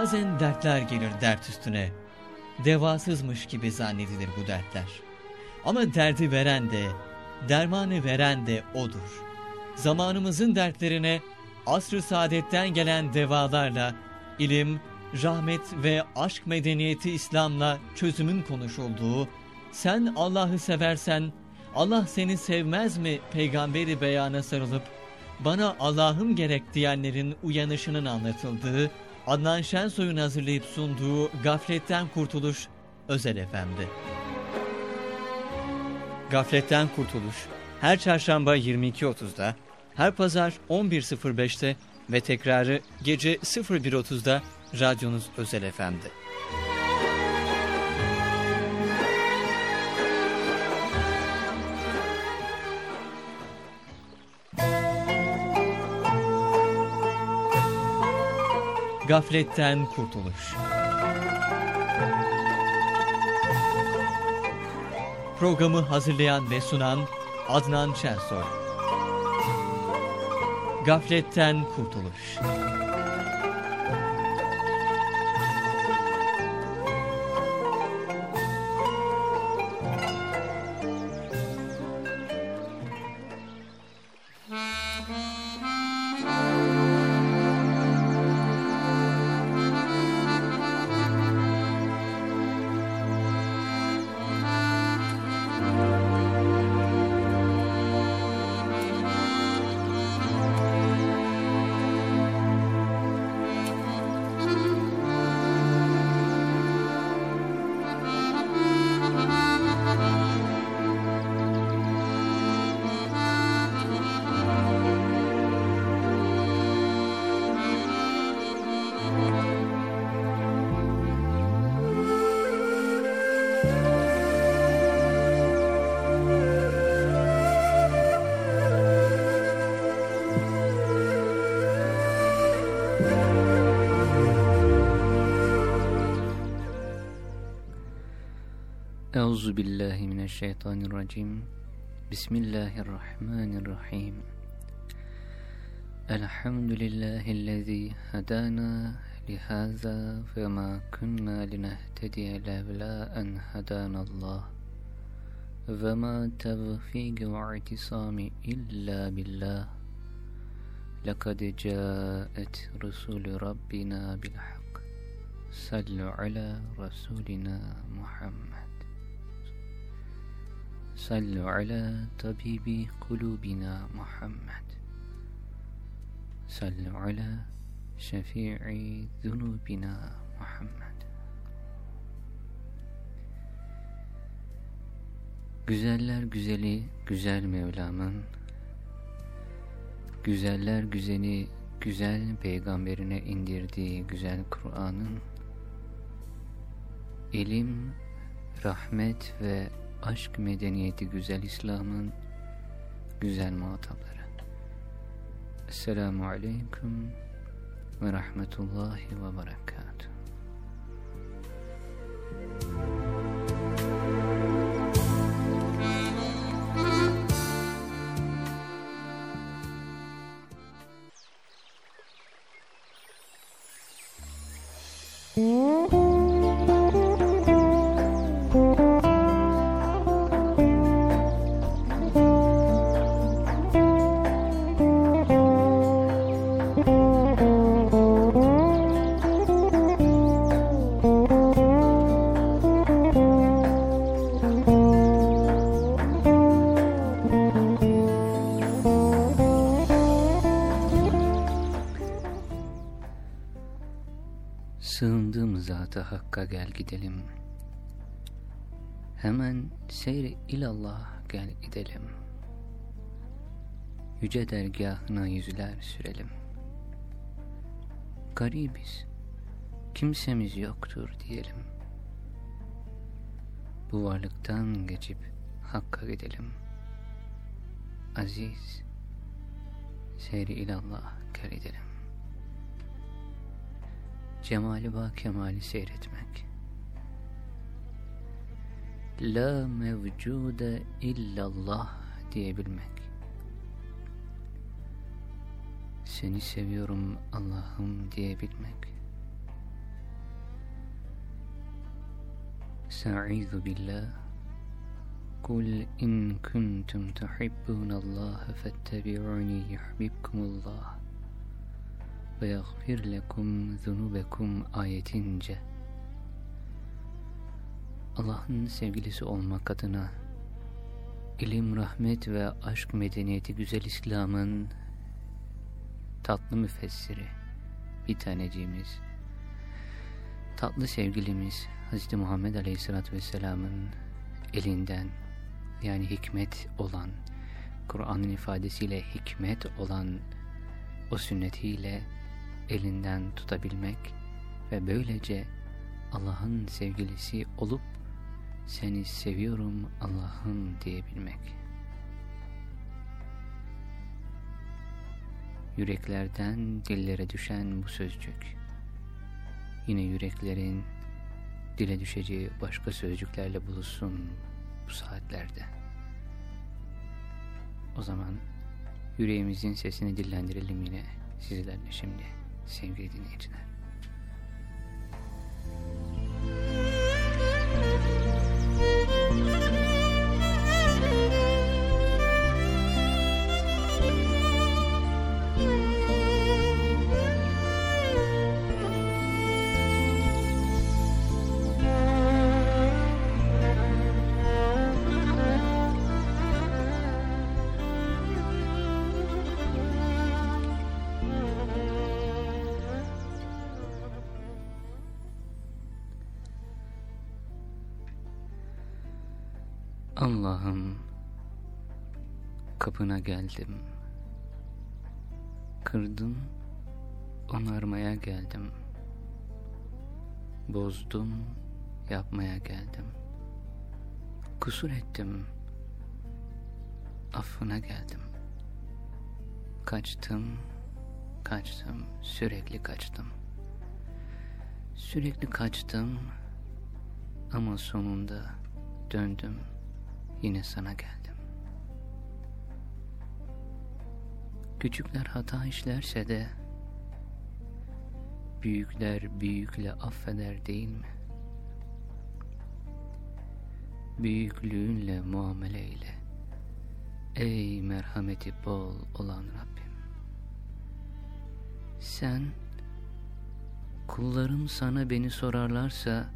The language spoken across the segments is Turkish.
Bazen dertler gelir dert üstüne. Devasızmış gibi zannedilir bu dertler. Ama derdi veren de, dermanı veren de O'dur. Zamanımızın dertlerine asr-ı saadetten gelen devalarla, ilim, rahmet ve aşk medeniyeti İslam'la çözümün konuşulduğu, sen Allah'ı seversen, Allah seni sevmez mi peygamberi beyana sarılıp, bana Allah'ım gerek diyenlerin uyanışının anlatıldığı, Adnan Şensoy'un hazırlayıp sunduğu Gafletten Kurtuluş Özel Efendi. Gafletten Kurtuluş her çarşamba 22.30'da, her pazar 11.05'te ve tekrarı gece 01.30'da radyonuz Özel Efendi. Gafletten Kurtuluş. Programı hazırlayan ve sunan Adnan Şensoy Gafletten Kurtuluş أعوذ بالله من الشيطان الرجيم. بسم الله الرحمن الرحيم. الحمد لله الذي هدانا لهذا فما كنا لنهتدي لولا أن هدانا الله. وما توفيق واعتصام إلا بالله. لقد جاءت رسول ربنا بالحق. صلوا على رسولنا محمد. صلوا على طبيب قلوبنا محمد صلوا على شفيع ذنوبنا محمد Güzeller güzeli güzel Mevlam'ın Güzeller güzeli güzel peygamberine indirdiği güzel Kur'an'ın ilim, rahmet ve aşk medeniyeti güzel İslam'ın güzel muhatapları. Esselamu Aleyküm ve Rahmetullahi ve Berekatuhu. Gel gidelim. Hemen seyri ilallah gel gidelim. Yüce dergahına yüzler sürelim. Garibiz, kimsemiz yoktur diyelim. Bu varlıktan geçip hakka gidelim. Aziz, seyri ilallah gel gidelim Cemali ba kemali seyretmek. La mevcude illallah diyebilmek. Seni seviyorum Allah'ım diyebilmek. Sa'idu billah. Kul in kuntum tuhibbun Allah fettebi'uni yuhibbukum ve yagfir lekum zunubekum ayetince Allah'ın sevgilisi olmak adına ilim, rahmet ve aşk medeniyeti güzel İslam'ın tatlı müfessiri bir taneciğimiz tatlı sevgilimiz Hz. Muhammed Aleyhisselatü Vesselam'ın elinden yani hikmet olan Kur'an'ın ifadesiyle hikmet olan o sünnetiyle elinden tutabilmek ve böylece Allah'ın sevgilisi olup seni seviyorum Allah'ım diyebilmek. Yüreklerden dillere düşen bu sözcük, yine yüreklerin dile düşeceği başka sözcüklerle buluşsun bu saatlerde. O zaman yüreğimizin sesini dillendirelim yine sizlerle şimdi 先约定哪一支呢 Allah'ım kapına geldim. Kırdım, onarmaya geldim. Bozdum, yapmaya geldim. Kusur ettim, affına geldim. Kaçtım, kaçtım, sürekli kaçtım. Sürekli kaçtım ama sonunda döndüm yine sana geldim. Küçükler hata işlerse de büyükler büyükle affeder değil mi? Büyüklüğünle muameleyle ey merhameti bol olan Rabbim. Sen kullarım sana beni sorarlarsa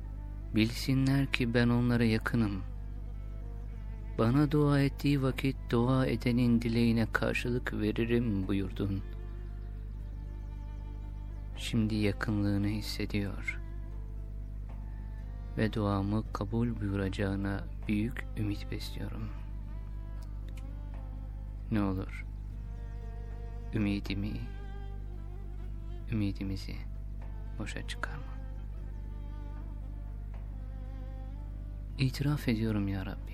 bilsinler ki ben onlara yakınım.'' Bana dua ettiği vakit dua edenin dileğine karşılık veririm buyurdun. Şimdi yakınlığını hissediyor ve duamı kabul buyuracağına büyük ümit besliyorum. Ne olur ümidimi, ümidimizi boşa çıkarma. İtiraf ediyorum ya Rabbi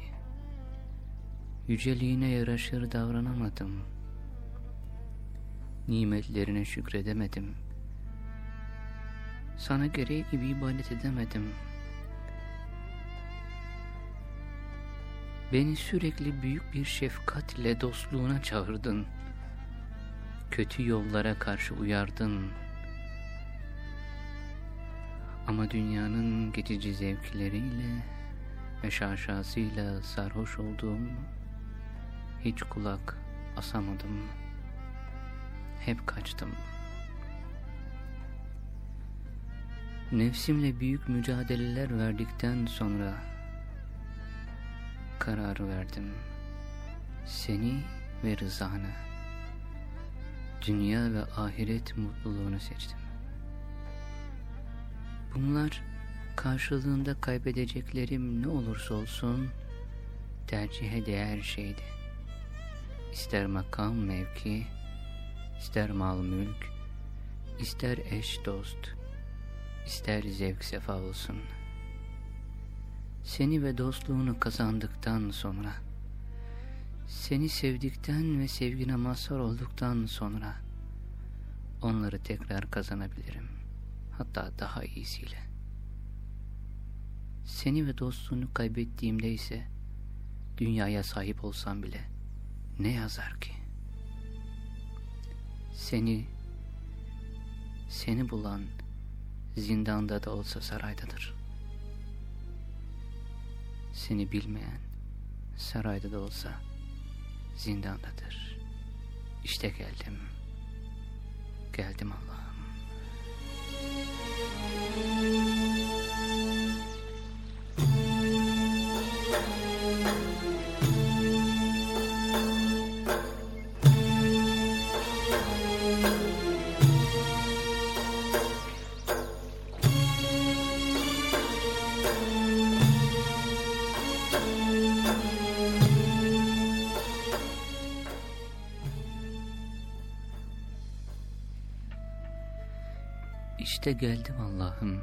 yüceliğine yaraşır davranamadım. Nimetlerine şükredemedim. Sana gereği gibi ibadet edemedim. Beni sürekli büyük bir şefkatle dostluğuna çağırdın. Kötü yollara karşı uyardın. Ama dünyanın geçici zevkleriyle ve şaşasıyla sarhoş olduğum hiç kulak asamadım. Hep kaçtım. Nefsimle büyük mücadeleler verdikten sonra karar verdim. Seni ve rızanı, dünya ve ahiret mutluluğunu seçtim. Bunlar karşılığında kaybedeceklerim ne olursa olsun tercihe değer şeydi. İster makam mevki, ister mal mülk, ister eş dost, ister zevk sefa olsun. Seni ve dostluğunu kazandıktan sonra, seni sevdikten ve sevgine mazhar olduktan sonra, onları tekrar kazanabilirim. Hatta daha iyisiyle. Seni ve dostluğunu kaybettiğimde ise, dünyaya sahip olsam bile, ne yazar ki? Seni, seni bulan zindanda da olsa saraydadır. seni bilmeyen sarayda da olsa zindandadır. İşte geldim. Geldim Allah'ım. İşte geldim Allah'ım.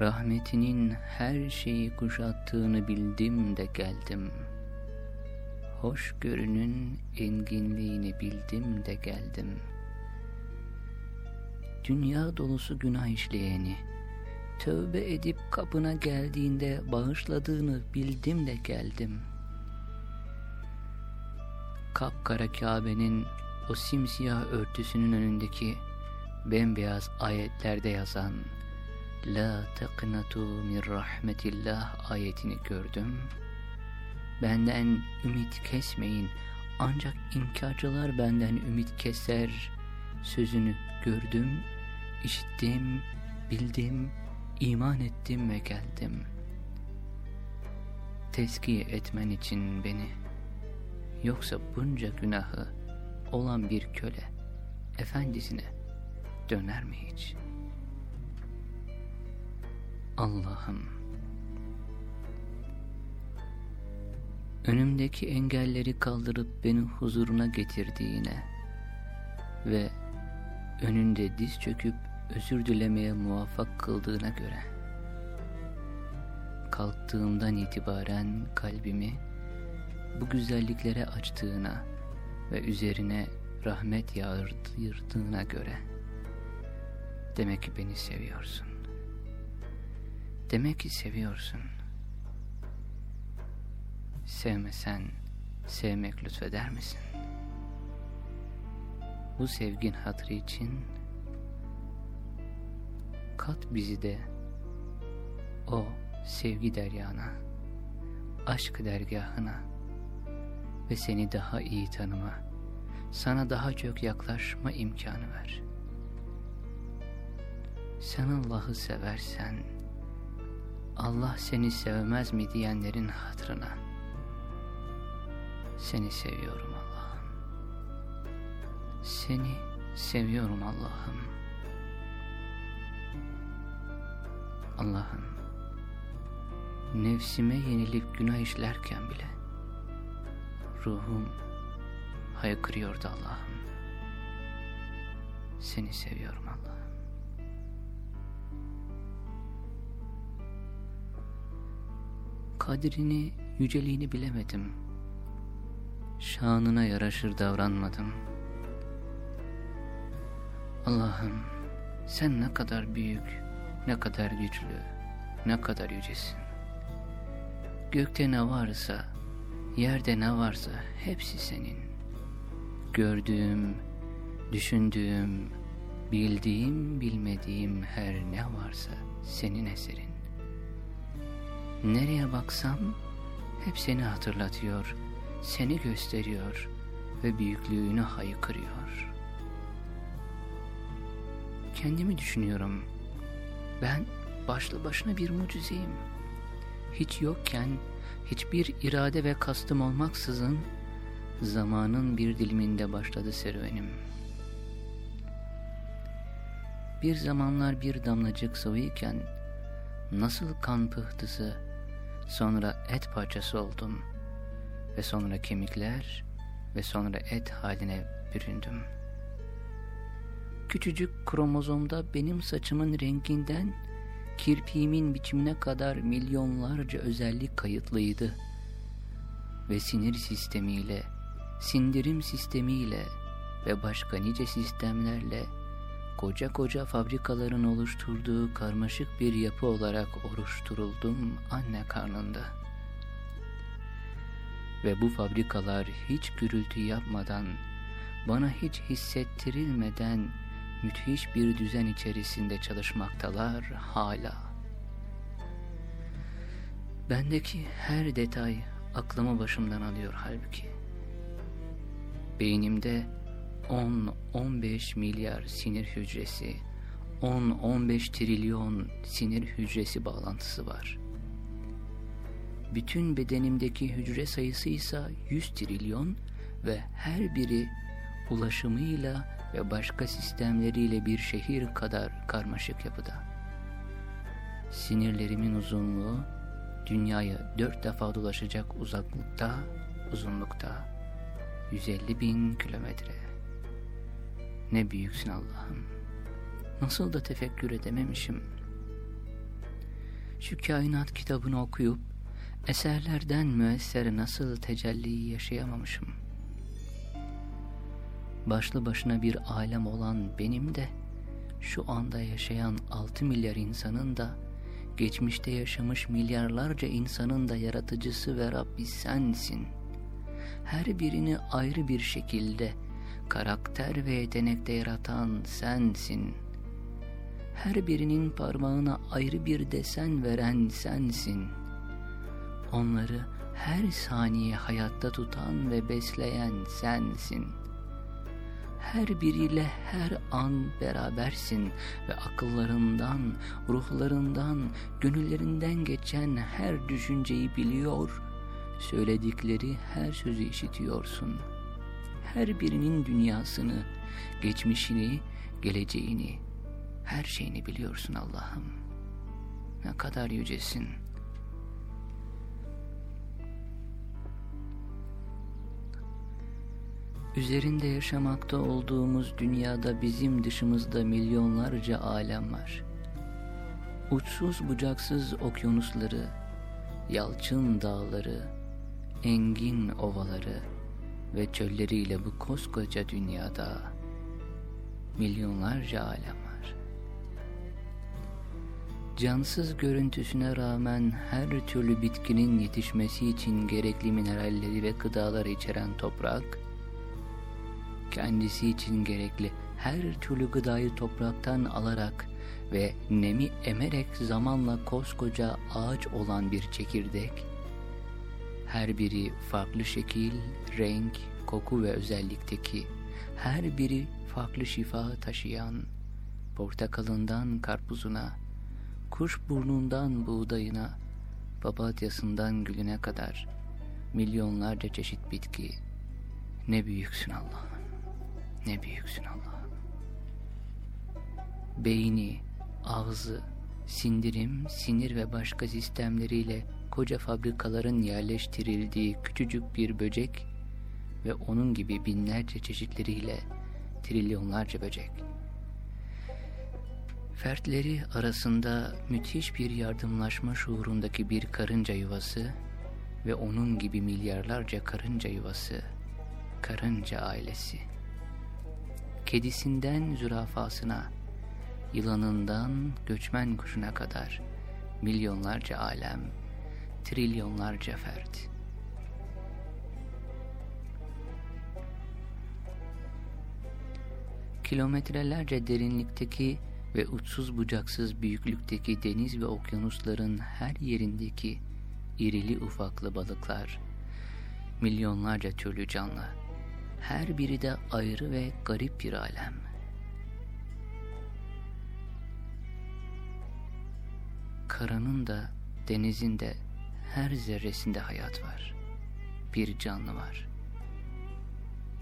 Rahmetinin her şeyi kuşattığını bildim de geldim. Hoşgörünün enginliğini bildim de geldim. Dünya dolusu günah işleyeni, tövbe edip kapına geldiğinde bağışladığını bildim de geldim. Kapkara Kabe'nin o simsiyah örtüsünün önündeki bembeyaz ayetlerde yazan La teqnatu min rahmetillah ayetini gördüm. Benden ümit kesmeyin ancak inkarcılar benden ümit keser sözünü gördüm, işittim, bildim, iman ettim ve geldim. Teskiye etmen için beni, yoksa bunca günahı olan bir köle, efendisine döner mi hiç? Allah'ım önümdeki engelleri kaldırıp beni huzuruna getirdiğine ve önünde diz çöküp özür dilemeye muvaffak kıldığına göre kalktığımdan itibaren kalbimi bu güzelliklere açtığına ve üzerine rahmet yağdırdığına göre demek ki beni seviyorsun. Demek ki seviyorsun. Sevmesen sevmek lütfeder misin? Bu sevgin hatırı için kat bizi de o sevgi deryana, aşk dergahına ve seni daha iyi tanıma, sana daha çok yaklaşma imkanı ver. Sen Allah'ı seversen, Allah seni sevmez mi diyenlerin hatırına, seni seviyorum Allah'ım. Seni seviyorum Allah'ım. Allah'ım, nefsime yenilip günah işlerken bile, ruhum haykırıyordu Allah'ım. Seni seviyorum Allah'ım. Kadrini, yüceliğini bilemedim. Şanına yaraşır davranmadım. Allah'ım sen ne kadar büyük, ne kadar güçlü, ne kadar yücesin. Gökte ne varsa, yerde ne varsa hepsi senin. Gördüğüm, düşündüğüm, bildiğim, bilmediğim her ne varsa senin eserin. Nereye baksam hep seni hatırlatıyor, seni gösteriyor ve büyüklüğünü haykırıyor. Kendimi düşünüyorum. Ben başlı başına bir mucizeyim. Hiç yokken, hiçbir irade ve kastım olmaksızın zamanın bir diliminde başladı serüvenim. Bir zamanlar bir damlacık sıvıyken nasıl kan pıhtısı, sonra et parçası oldum ve sonra kemikler ve sonra et haline büründüm. Küçücük kromozomda benim saçımın renginden kirpiğimin biçimine kadar milyonlarca özellik kayıtlıydı. Ve sinir sistemiyle, sindirim sistemiyle ve başka nice sistemlerle koca koca fabrikaların oluşturduğu karmaşık bir yapı olarak oluşturuldum anne karnında. Ve bu fabrikalar hiç gürültü yapmadan, bana hiç hissettirilmeden müthiş bir düzen içerisinde çalışmaktalar hala. Bendeki her detay aklımı başımdan alıyor halbuki. Beynimde 10-15 milyar sinir hücresi, 10-15 trilyon sinir hücresi bağlantısı var. Bütün bedenimdeki hücre sayısı ise 100 trilyon ve her biri ulaşımıyla ve başka sistemleriyle bir şehir kadar karmaşık yapıda. Sinirlerimin uzunluğu dünyayı dört defa dolaşacak uzaklıkta, uzunlukta 150 bin kilometre. Ne büyüksün Allah'ım. Nasıl da tefekkür edememişim. Şu kainat kitabını okuyup eserlerden müesser nasıl tecelliyi yaşayamamışım. Başlı başına bir alem olan benim de şu anda yaşayan 6 milyar insanın da geçmişte yaşamış milyarlarca insanın da yaratıcısı ve Rabbi sensin. Her birini ayrı bir şekilde karakter ve yetenekte yaratan sensin. Her birinin parmağına ayrı bir desen veren sensin. Onları her saniye hayatta tutan ve besleyen sensin. Her biriyle her an berabersin ve akıllarından, ruhlarından, gönüllerinden geçen her düşünceyi biliyor, söyledikleri her sözü işitiyorsun. Her birinin dünyasını, geçmişini, geleceğini, her şeyini biliyorsun Allah'ım. Ne kadar yücesin. Üzerinde yaşamakta olduğumuz dünyada bizim dışımızda milyonlarca alem var. Uçsuz bucaksız okyanusları, yalçın dağları, engin ovaları ve çölleriyle bu koskoca dünyada milyonlarca alem var. Cansız görüntüsüne rağmen her türlü bitkinin yetişmesi için gerekli mineralleri ve gıdaları içeren toprak, kendisi için gerekli her türlü gıdayı topraktan alarak ve nemi emerek zamanla koskoca ağaç olan bir çekirdek, her biri farklı şekil, renk, koku ve özellikteki, her biri farklı şifa taşıyan, portakalından karpuzuna, kuş burnundan buğdayına, papatyasından gülüne kadar milyonlarca çeşit bitki, ne büyüksün Allah'ım. Ne büyüksün Allah'ım. Beyni, ağzı, sindirim, sinir ve başka sistemleriyle koca fabrikaların yerleştirildiği küçücük bir böcek ve onun gibi binlerce çeşitleriyle trilyonlarca böcek. Fertleri arasında müthiş bir yardımlaşma şuurundaki bir karınca yuvası ve onun gibi milyarlarca karınca yuvası, karınca ailesi kedisinden zürafasına, yılanından göçmen kuşuna kadar milyonlarca alem, trilyonlarca fert. Kilometrelerce derinlikteki ve uçsuz bucaksız büyüklükteki deniz ve okyanusların her yerindeki irili ufaklı balıklar, milyonlarca türlü canlı, her biri de ayrı ve garip bir alem. Karanın da denizin de her zerresinde hayat var. Bir canlı var.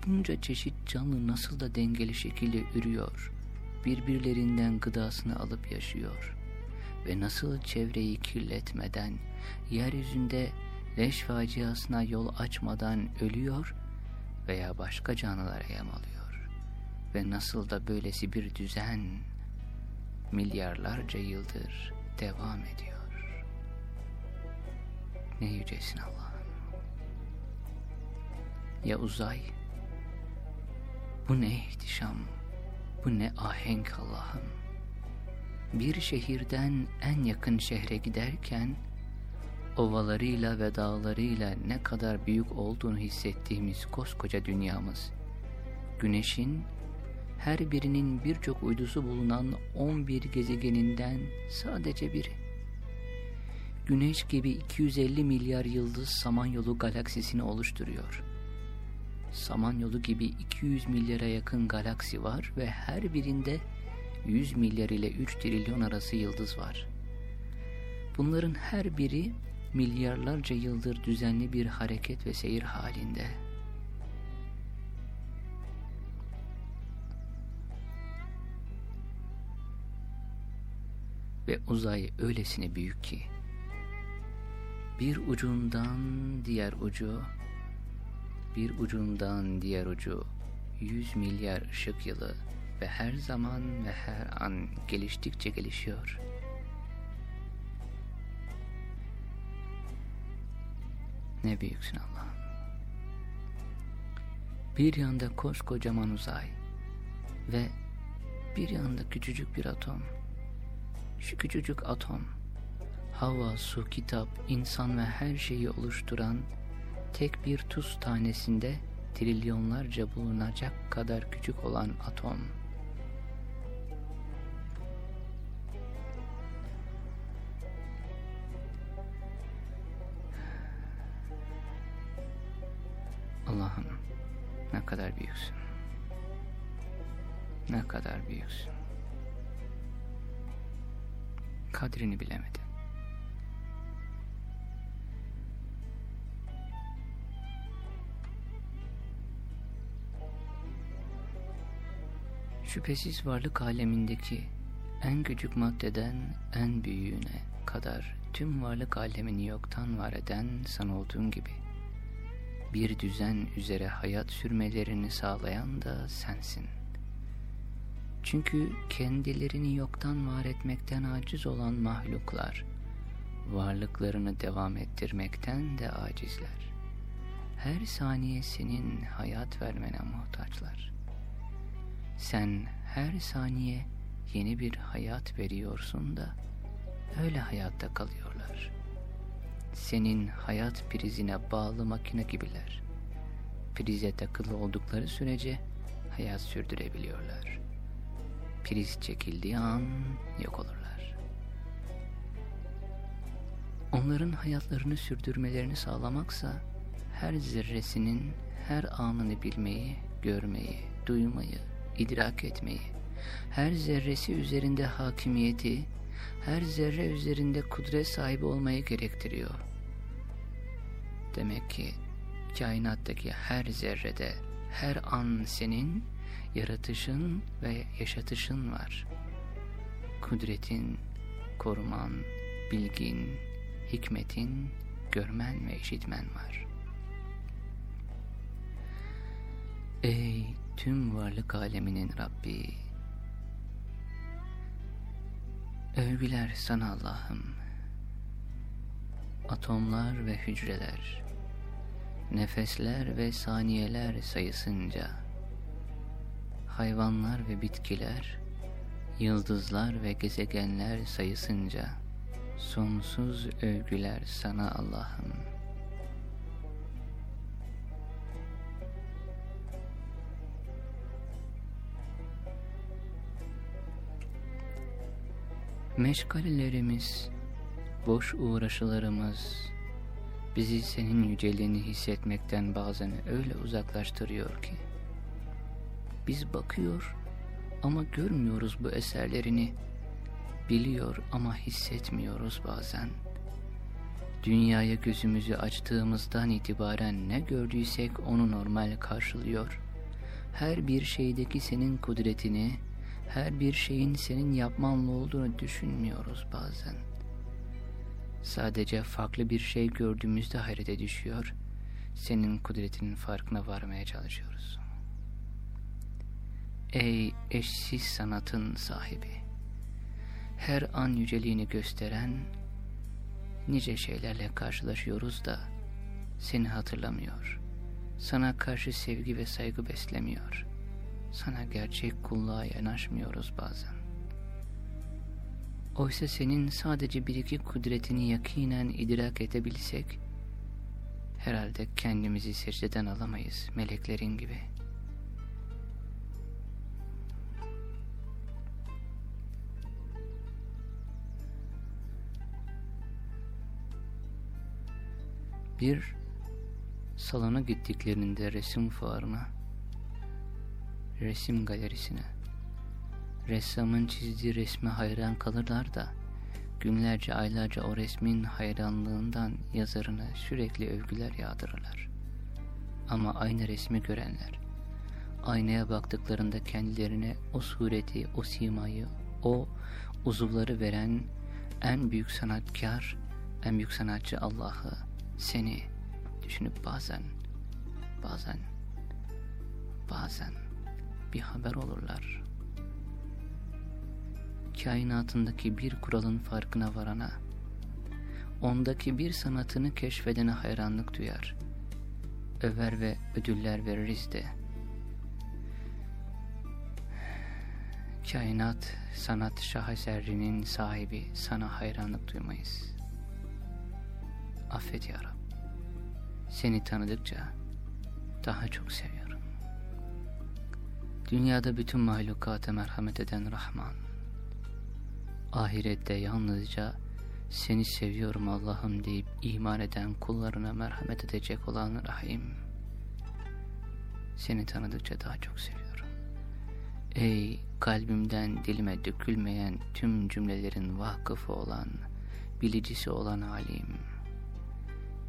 Bunca çeşit canlı nasıl da dengeli şekilde ürüyor, birbirlerinden gıdasını alıp yaşıyor ve nasıl çevreyi kirletmeden, yeryüzünde leş faciasına yol açmadan ölüyor veya başka canlılara yem alıyor. Ve nasıl da böylesi bir düzen milyarlarca yıldır devam ediyor. Ne yücesin Allah'ım. Ya uzay, bu ne ihtişam, bu ne ahenk Allah'ım. Bir şehirden en yakın şehre giderken, ovalarıyla ve dağlarıyla ne kadar büyük olduğunu hissettiğimiz koskoca dünyamız, güneşin her birinin birçok uydusu bulunan 11 gezegeninden sadece biri. Güneş gibi 250 milyar yıldız Samanyolu galaksisini oluşturuyor. Samanyolu gibi 200 milyara yakın galaksi var ve her birinde 100 milyar ile 3 trilyon arası yıldız var. Bunların her biri milyarlarca yıldır düzenli bir hareket ve seyir halinde. Ve uzay öylesine büyük ki, bir ucundan diğer ucu, bir ucundan diğer ucu 100 milyar ışık yılı ve her zaman ve her an geliştikçe gelişiyor. Ne büyüksün Allah'ım. Bir yanda koskocaman uzay ve bir yanda küçücük bir atom. Şu küçücük atom, hava, su, kitap, insan ve her şeyi oluşturan tek bir tuz tanesinde trilyonlarca bulunacak kadar küçük olan atom. Allah'ım ne kadar büyüksün. Ne kadar büyüksün. Kadrini bilemedim. Şüphesiz varlık alemindeki en küçük maddeden en büyüğüne kadar tüm varlık alemini yoktan var eden sen olduğun gibi bir düzen üzere hayat sürmelerini sağlayan da sensin. Çünkü kendilerini yoktan var etmekten aciz olan mahluklar, varlıklarını devam ettirmekten de acizler. Her saniye senin hayat vermene muhtaçlar. Sen her saniye yeni bir hayat veriyorsun da öyle hayatta kalıyorlar. Senin hayat prizine bağlı makine gibiler. Prize takılı oldukları sürece hayat sürdürebiliyorlar. Priz çekildiği an yok olurlar. Onların hayatlarını sürdürmelerini sağlamaksa her zerresinin her anını bilmeyi, görmeyi, duymayı, idrak etmeyi, her zerresi üzerinde hakimiyeti, her zerre üzerinde kudret sahibi olmayı gerektiriyor. Demek ki kainattaki her zerrede, her an senin yaratışın ve yaşatışın var. Kudretin, koruman, bilgin, hikmetin, görmen ve işitmen var. Ey tüm varlık aleminin Rabbi! Övgüler sana Allah'ım. Atomlar ve hücreler, nefesler ve saniyeler sayısınca, hayvanlar ve bitkiler, yıldızlar ve gezegenler sayısınca, sonsuz övgüler sana Allah'ım. Meşgalelerimiz, boş uğraşılarımız bizi senin yüceliğini hissetmekten bazen öyle uzaklaştırıyor ki. Biz bakıyor ama görmüyoruz bu eserlerini. Biliyor ama hissetmiyoruz bazen. Dünyaya gözümüzü açtığımızdan itibaren ne gördüysek onu normal karşılıyor. Her bir şeydeki senin kudretini, her bir şeyin senin yapmanla olduğunu düşünmüyoruz bazen. Sadece farklı bir şey gördüğümüzde hayrete düşüyor, senin kudretinin farkına varmaya çalışıyoruz. Ey eşsiz sanatın sahibi! Her an yüceliğini gösteren nice şeylerle karşılaşıyoruz da seni hatırlamıyor. Sana karşı sevgi ve saygı beslemiyor. Sana gerçek kulluğa yanaşmıyoruz bazen. Oysa senin sadece bir iki kudretini yakinen idrak edebilsek, herhalde kendimizi secdeden alamayız meleklerin gibi. Bir salona gittiklerinde resim fuarına, resim galerisine, ressamın çizdiği resme hayran kalırlar da günlerce aylarca o resmin hayranlığından yazarına sürekli övgüler yağdırırlar. Ama aynı resmi görenler, aynaya baktıklarında kendilerine o sureti, o simayı, o uzuvları veren en büyük sanatkar, en büyük sanatçı Allah'ı, seni düşünüp bazen, bazen, bazen bir haber olurlar. Kainatındaki bir kuralın farkına varana, ondaki bir sanatını keşfedene hayranlık duyar. Över ve ödüller veririz de. Kainat, sanat şaheserinin sahibi sana hayranlık duymayız. Affet ya Rab. Seni tanıdıkça daha çok seviyorum. Dünyada bütün mahlukata merhamet eden Rahman. Ahirette yalnızca seni seviyorum Allah'ım deyip iman eden kullarına merhamet edecek olan Rahim. Seni tanıdıkça daha çok seviyorum. Ey kalbimden dilime dökülmeyen tüm cümlelerin vakıfı olan, bilicisi olan alim.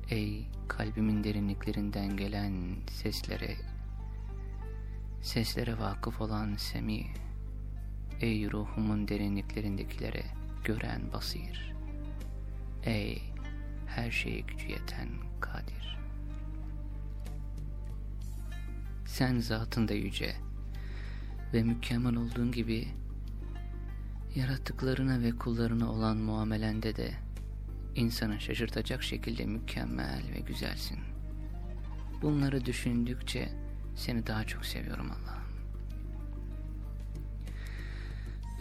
Ey kalbimin derinliklerinden gelen seslere, seslere vakıf olan semi. Ey ruhumun derinliklerindekilere gören basir. Ey her şeye gücü yeten kadir. Sen zatında yüce ve mükemmel olduğun gibi yarattıklarına ve kullarına olan muamelende de insanı şaşırtacak şekilde mükemmel ve güzelsin. Bunları düşündükçe seni daha çok seviyorum Allah'ım.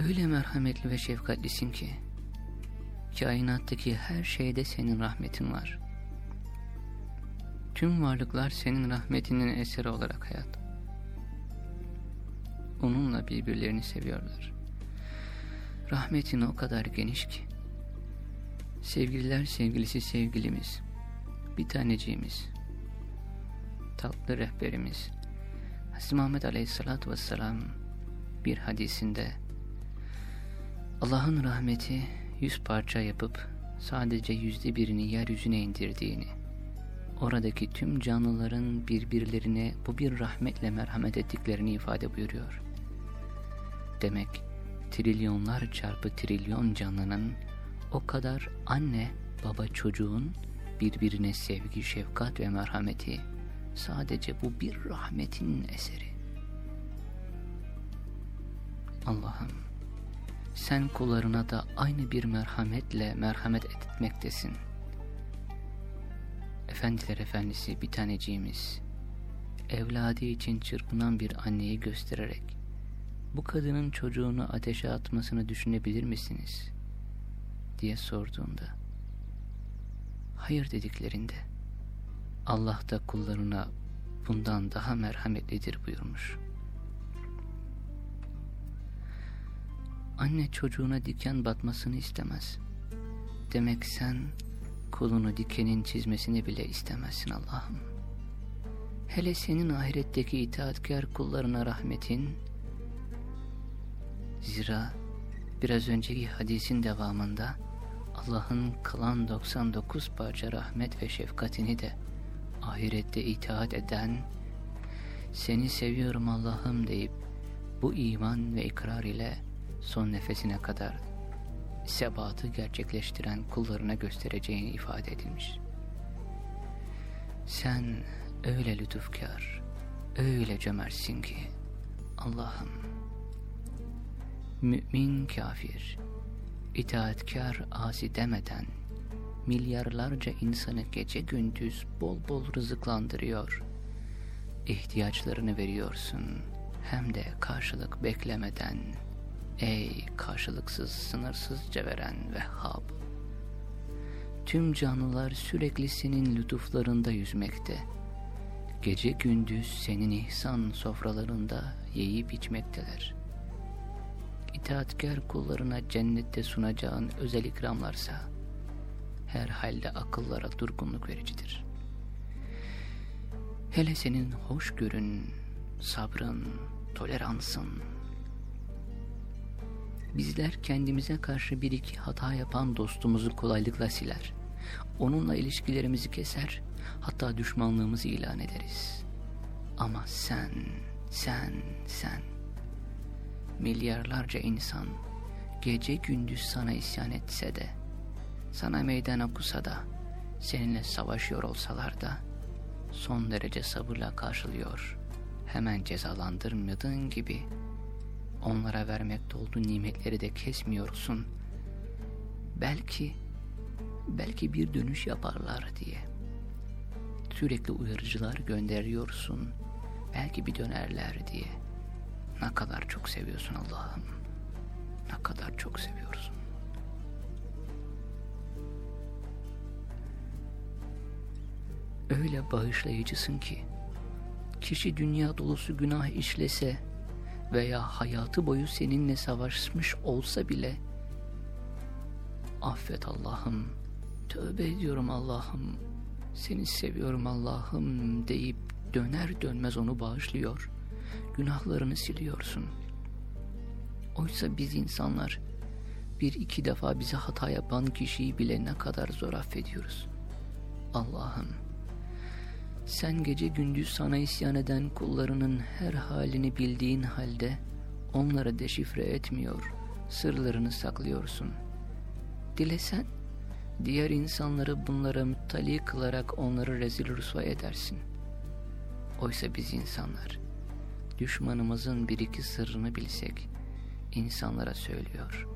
Öyle merhametli ve şefkatlisin ki, kainattaki her şeyde senin rahmetin var. Tüm varlıklar senin rahmetinin eseri olarak hayat. Onunla birbirlerini seviyorlar. Rahmetin o kadar geniş ki, sevgililer sevgilisi sevgilimiz, bir taneciğimiz, tatlı rehberimiz, Hz. Muhammed Aleyhisselatü Vesselam bir hadisinde Allah'ın rahmeti yüz parça yapıp sadece yüzde birini yeryüzüne indirdiğini, oradaki tüm canlıların birbirlerine bu bir rahmetle merhamet ettiklerini ifade buyuruyor. Demek trilyonlar çarpı trilyon canlının o kadar anne baba çocuğun birbirine sevgi, şefkat ve merhameti sadece bu bir rahmetin eseri. Allah'ım sen kullarına da aynı bir merhametle merhamet etmektesin. Efendiler efendisi bir taneciğimiz, evladı için çırpınan bir anneyi göstererek, bu kadının çocuğunu ateşe atmasını düşünebilir misiniz? diye sorduğunda, hayır dediklerinde, Allah da kullarına bundan daha merhametlidir buyurmuş. Anne çocuğuna diken batmasını istemez. Demek sen kulunu dikenin çizmesini bile istemezsin Allah'ım. Hele senin ahiretteki itaatkar kullarına rahmetin, zira biraz önceki hadisin devamında Allah'ın kalan 99 parça rahmet ve şefkatini de ahirette itaat eden, seni seviyorum Allah'ım deyip bu iman ve ikrar ile son nefesine kadar sebatı gerçekleştiren kullarına göstereceğini ifade edilmiş. Sen öyle lütufkar, öyle cömertsin ki Allah'ım mümin kafir, itaatkar asi demeden milyarlarca insanı gece gündüz bol bol rızıklandırıyor. İhtiyaçlarını veriyorsun hem de karşılık beklemeden Ey karşılıksız sınırsızca veren Vehhab! Tüm canlılar sürekli senin lütuflarında yüzmekte. Gece gündüz senin ihsan sofralarında yiyip içmekteler. İtaatkar kullarına cennette sunacağın özel ikramlarsa, her halde akıllara durgunluk vericidir. Hele senin hoşgörün, sabrın, toleransın. Bizler kendimize karşı bir iki hata yapan dostumuzu kolaylıkla siler. Onunla ilişkilerimizi keser, hatta düşmanlığımızı ilan ederiz. Ama sen, sen, sen, milyarlarca insan gece gündüz sana isyan etse de, sana meydan okusa da, seninle savaşıyor olsalar da, son derece sabırla karşılıyor. Hemen cezalandırmadığın gibi, onlara vermekte olduğu nimetleri de kesmiyorsun. Belki, belki bir dönüş yaparlar diye. Sürekli uyarıcılar gönderiyorsun. Belki bir dönerler diye. Ne kadar çok seviyorsun Allah'ım. Ne kadar çok seviyorsun. Öyle bağışlayıcısın ki, kişi dünya dolusu günah işlese veya hayatı boyu seninle savaşmış olsa bile, affet Allah'ım, tövbe ediyorum Allah'ım, seni seviyorum Allah'ım deyip döner dönmez onu bağışlıyor, günahlarını siliyorsun. Oysa biz insanlar, bir iki defa bize hata yapan kişiyi bile ne kadar zor affediyoruz. Allah'ım, sen gece gündüz sana isyan eden kullarının her halini bildiğin halde onları deşifre etmiyor, sırlarını saklıyorsun. Dilesen, diğer insanları bunlara müttali kılarak onları rezil rüsva edersin. Oysa biz insanlar, düşmanımızın bir iki sırrını bilsek, insanlara söylüyor,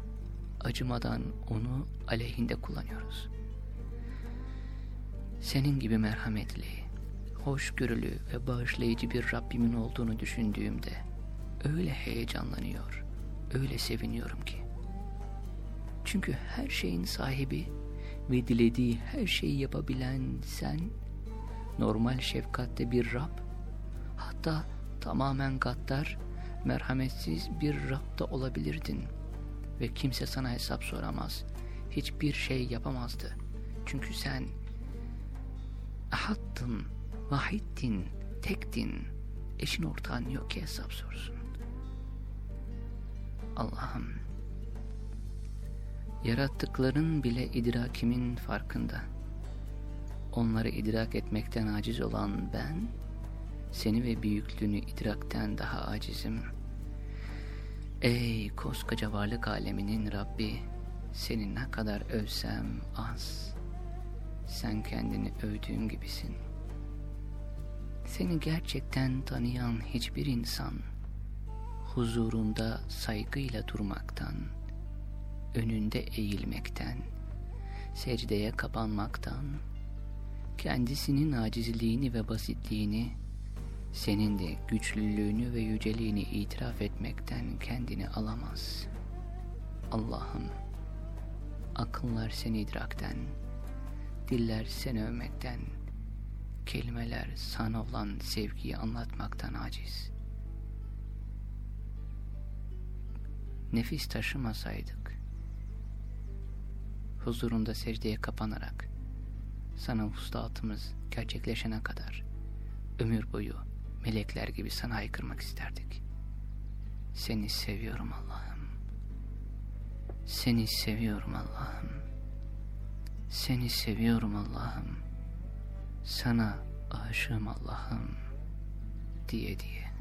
acımadan onu aleyhinde kullanıyoruz. Senin gibi merhametli, hoşgörülü ve bağışlayıcı bir Rabbimin olduğunu düşündüğümde öyle heyecanlanıyor, öyle seviniyorum ki. Çünkü her şeyin sahibi ve dilediği her şeyi yapabilen sen, normal şefkatte bir Rab, hatta tamamen gaddar, merhametsiz bir Rab da olabilirdin ve kimse sana hesap soramaz, hiçbir şey yapamazdı. Çünkü sen ahattın, vahittin, tektin, eşin ortağın yok ki hesap sorsun. Allah'ım, yarattıkların bile idrakimin farkında. Onları idrak etmekten aciz olan ben, seni ve büyüklüğünü idrakten daha acizim. Ey koskoca varlık aleminin Rabbi, seni ne kadar övsem az. Sen kendini övdüğün gibisin. Seni gerçekten tanıyan hiçbir insan, huzurunda saygıyla durmaktan, önünde eğilmekten, secdeye kapanmaktan, kendisinin acizliğini ve basitliğini, senin de güçlülüğünü ve yüceliğini itiraf etmekten kendini alamaz. Allah'ım, akıllar seni idrakten, diller seni övmekten, kelimeler sana olan sevgiyi anlatmaktan aciz. Nefis taşımasaydık, huzurunda secdeye kapanarak, sana vustatımız gerçekleşene kadar, ömür boyu melekler gibi sana haykırmak isterdik. Seni seviyorum Allah'ım. Seni seviyorum Allah'ım. Seni seviyorum Allah'ım. Sana aşığım Allah'ım diye diye.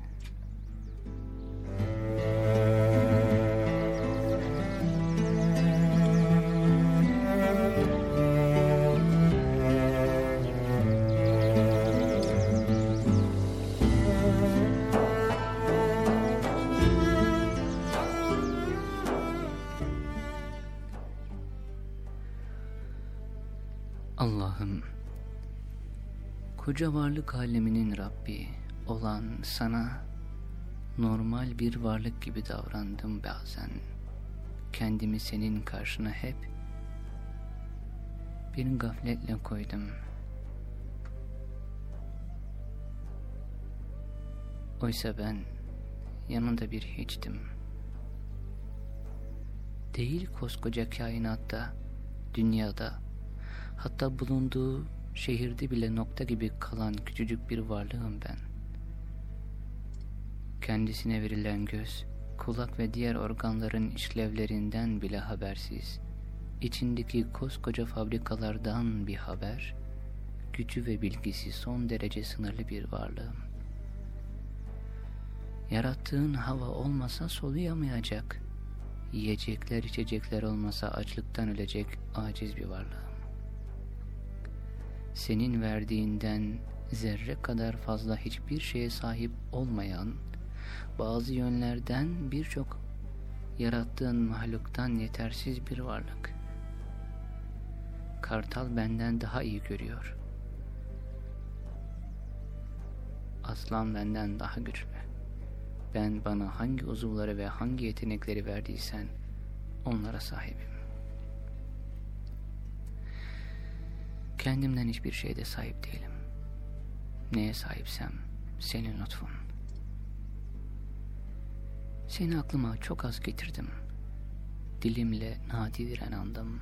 Koca varlık aleminin Rabbi olan sana normal bir varlık gibi davrandım bazen. Kendimi senin karşına hep bir gafletle koydum. Oysa ben yanında bir hiçtim. Değil koskoca kainatta, dünyada, hatta bulunduğu şehirde bile nokta gibi kalan küçücük bir varlığım ben. Kendisine verilen göz, kulak ve diğer organların işlevlerinden bile habersiz, içindeki koskoca fabrikalardan bir haber, gücü ve bilgisi son derece sınırlı bir varlığım. Yarattığın hava olmasa soluyamayacak, yiyecekler içecekler olmasa açlıktan ölecek aciz bir varlığım. Senin verdiğinden zerre kadar fazla hiçbir şeye sahip olmayan, bazı yönlerden birçok yarattığın mahluktan yetersiz bir varlık. Kartal benden daha iyi görüyor. Aslan benden daha güçlü. Ben bana hangi uzuvları ve hangi yetenekleri verdiysen onlara sahibim. Kendimden hiçbir şeyde sahip değilim. Neye sahipsem senin lütfun. Seni aklıma çok az getirdim. Dilimle nadiren andım.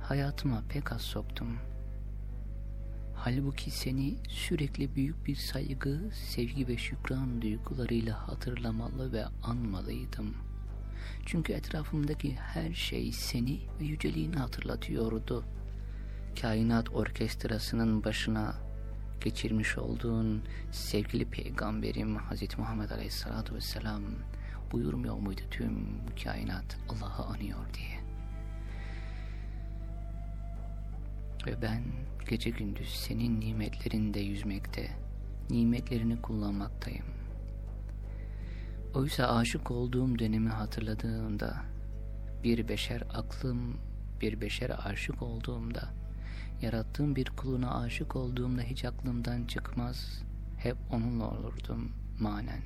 Hayatıma pek az soktum. Halbuki seni sürekli büyük bir saygı, sevgi ve şükran duygularıyla hatırlamalı ve anmalıydım. Çünkü etrafımdaki her şey seni ve yüceliğini hatırlatıyordu. Kainat orkestrasının başına geçirmiş olduğun sevgili peygamberim Hz. Muhammed Aleyhisselatü Vesselam buyurmuyor muydu tüm kainat Allah'ı anıyor diye. Ve ben gece gündüz senin nimetlerinde yüzmekte, nimetlerini kullanmaktayım. Oysa aşık olduğum dönemi hatırladığımda, bir beşer aklım, bir beşer aşık olduğumda, yarattığım bir kuluna aşık olduğumda hiç aklımdan çıkmaz, hep onunla olurdum manen.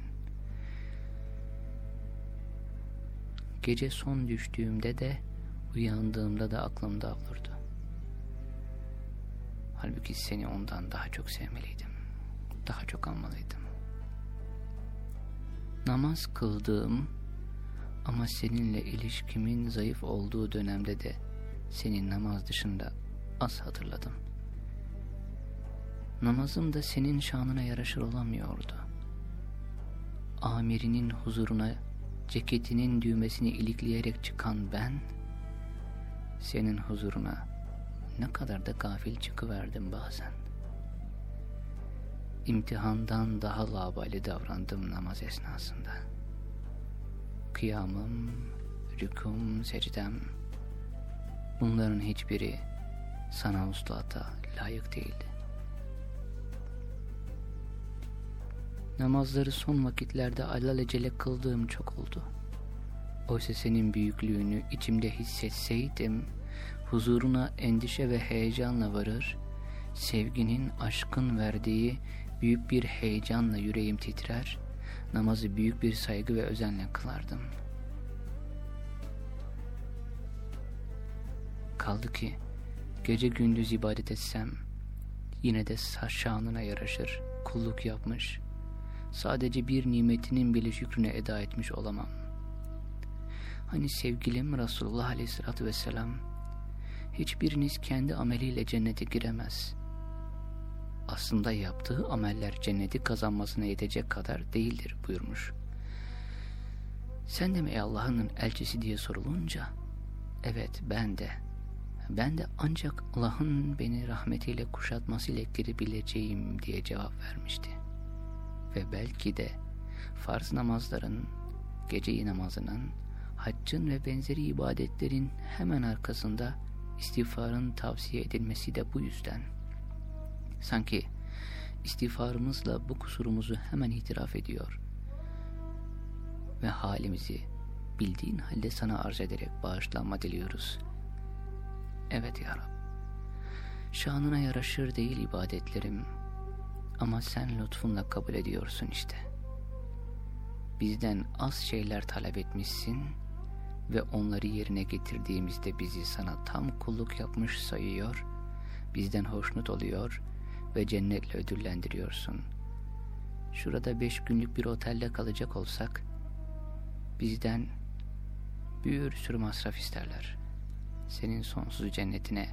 Gece son düştüğümde de, uyandığımda da aklımda olurdu. Halbuki seni ondan daha çok sevmeliydim. Daha çok almalıydım. Namaz kıldığım ama seninle ilişkimin zayıf olduğu dönemde de senin namaz dışında az hatırladım. Namazım da senin şanına yaraşır olamıyordu. Amirinin huzuruna ceketinin düğmesini ilikleyerek çıkan ben, senin huzuruna ne kadar da gafil çıkıverdim bazen. İmtihandan daha labali davrandım namaz esnasında. Kıyamım, rükum, secdem, bunların hiçbiri sana uslata layık değildi. Namazları son vakitlerde alelacele kıldığım çok oldu. Oysa senin büyüklüğünü içimde hissetseydim, huzuruna endişe ve heyecanla varır, sevginin, aşkın verdiği büyük bir heyecanla yüreğim titrer, namazı büyük bir saygı ve özenle kılardım. Kaldı ki, gece gündüz ibadet etsem, yine de şanına yaraşır, kulluk yapmış, sadece bir nimetinin bile şükrüne eda etmiş olamam. Hani sevgilim Resulullah Aleyhisselatü Vesselam, hiçbiriniz kendi ameliyle cennete giremez. Aslında yaptığı ameller cenneti kazanmasına yetecek kadar değildir buyurmuş. Sen de mi Allah'ın elçisi diye sorulunca, evet ben de, ben de ancak Allah'ın beni rahmetiyle kuşatmasıyla girebileceğim diye cevap vermişti. Ve belki de farz namazların, gece namazının, haccın ve benzeri ibadetlerin hemen arkasında istiğfarın tavsiye edilmesi de bu yüzden. Sanki istiğfarımızla bu kusurumuzu hemen itiraf ediyor ve halimizi bildiğin halde sana arz ederek bağışlanma diliyoruz. Evet ya Rab, şanına yaraşır değil ibadetlerim ama sen lütfunla kabul ediyorsun işte. Bizden az şeyler talep etmişsin ve onları yerine getirdiğimizde bizi sana tam kulluk yapmış sayıyor, bizden hoşnut oluyor ve cennetle ödüllendiriyorsun. Şurada beş günlük bir otelde kalacak olsak, bizden bir sürü masraf isterler. Senin sonsuz cennetine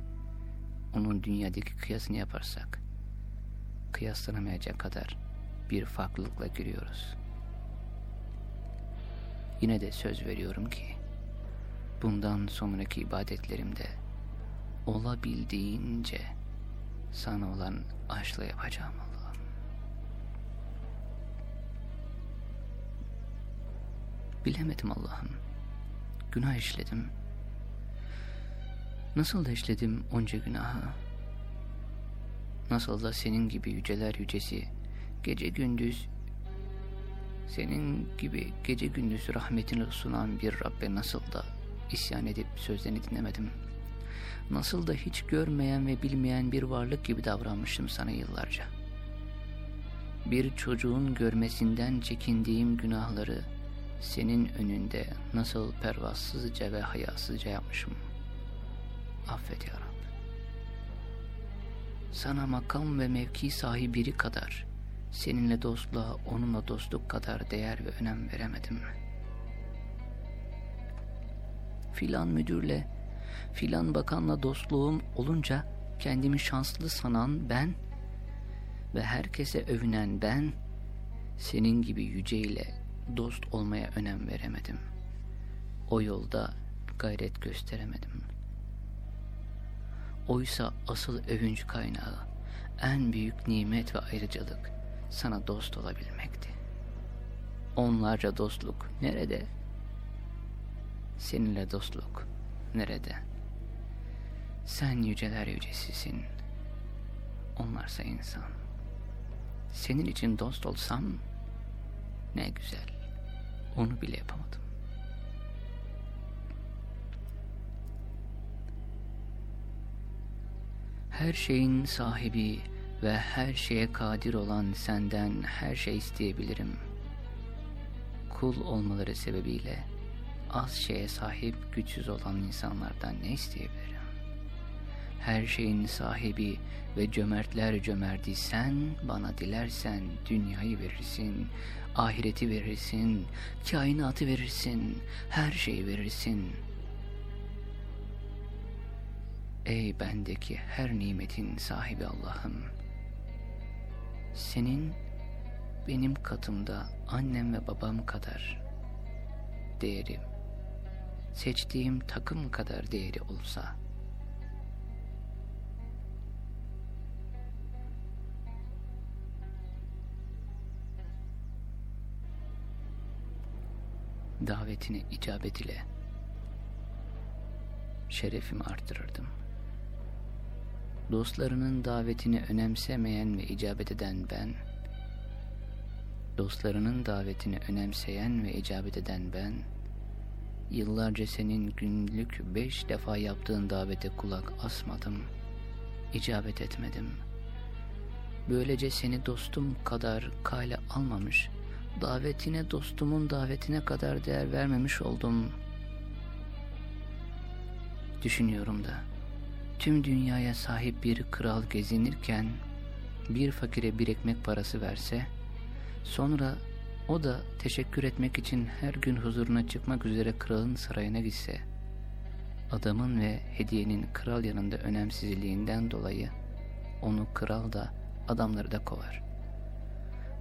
onun dünyadaki kıyasını yaparsak kıyaslanamayacak kadar bir farklılıkla giriyoruz. Yine de söz veriyorum ki bundan sonraki ibadetlerimde olabildiğince sana olan aşkla yapacağım Allah'ım. Bilemedim Allah'ım. Günah işledim. Nasıl da işledim onca günahı? Nasıl da senin gibi yüceler yücesi gece gündüz senin gibi gece gündüz rahmetini sunan bir Rabbe nasıl da isyan edip sözlerini dinlemedim. Nasıl da hiç görmeyen ve bilmeyen bir varlık gibi davranmıştım sana yıllarca. Bir çocuğun görmesinden çekindiğim günahları senin önünde nasıl pervasızca ve hayasızca yapmışım. Affet ya Rab. Sana makam ve mevki sahibi biri kadar, seninle dostluğa, onunla dostluk kadar değer ve önem veremedim. Filan müdürle, filan bakanla dostluğum olunca kendimi şanslı sanan ben ve herkese övünen ben, senin gibi yüceyle dost olmaya önem veremedim. O yolda gayret gösteremedim. Oysa asıl övünç kaynağı, en büyük nimet ve ayrıcalık sana dost olabilmekti. Onlarca dostluk nerede? Seninle dostluk nerede? Sen yüceler yücesisin. Onlarsa insan. Senin için dost olsam ne güzel. Onu bile yapamadım. Her şeyin sahibi ve her şeye kadir olan senden her şey isteyebilirim. Kul olmaları sebebiyle az şeye sahip güçsüz olan insanlardan ne isteyebilirim? Her şeyin sahibi ve cömertler cömerti sen bana dilersen dünyayı verirsin, ahireti verirsin, kainatı verirsin, her şeyi verirsin. Ey bendeki her nimetin sahibi Allah'ım! Senin benim katımda annem ve babam kadar değeri, seçtiğim takım kadar değeri olsa, davetine icabet ile şerefimi artırırdım. Dostlarının davetini önemsemeyen ve icabet eden ben, dostlarının davetini önemseyen ve icabet eden ben, yıllarca senin günlük beş defa yaptığın davete kulak asmadım, icabet etmedim. Böylece seni dostum kadar kale almamış, davetine dostumun davetine kadar değer vermemiş oldum. Düşünüyorum da, tüm dünyaya sahip bir kral gezinirken, bir fakire bir ekmek parası verse, sonra o da teşekkür etmek için her gün huzuruna çıkmak üzere kralın sarayına gitse, adamın ve hediyenin kral yanında önemsizliğinden dolayı onu kral da adamları da kovar.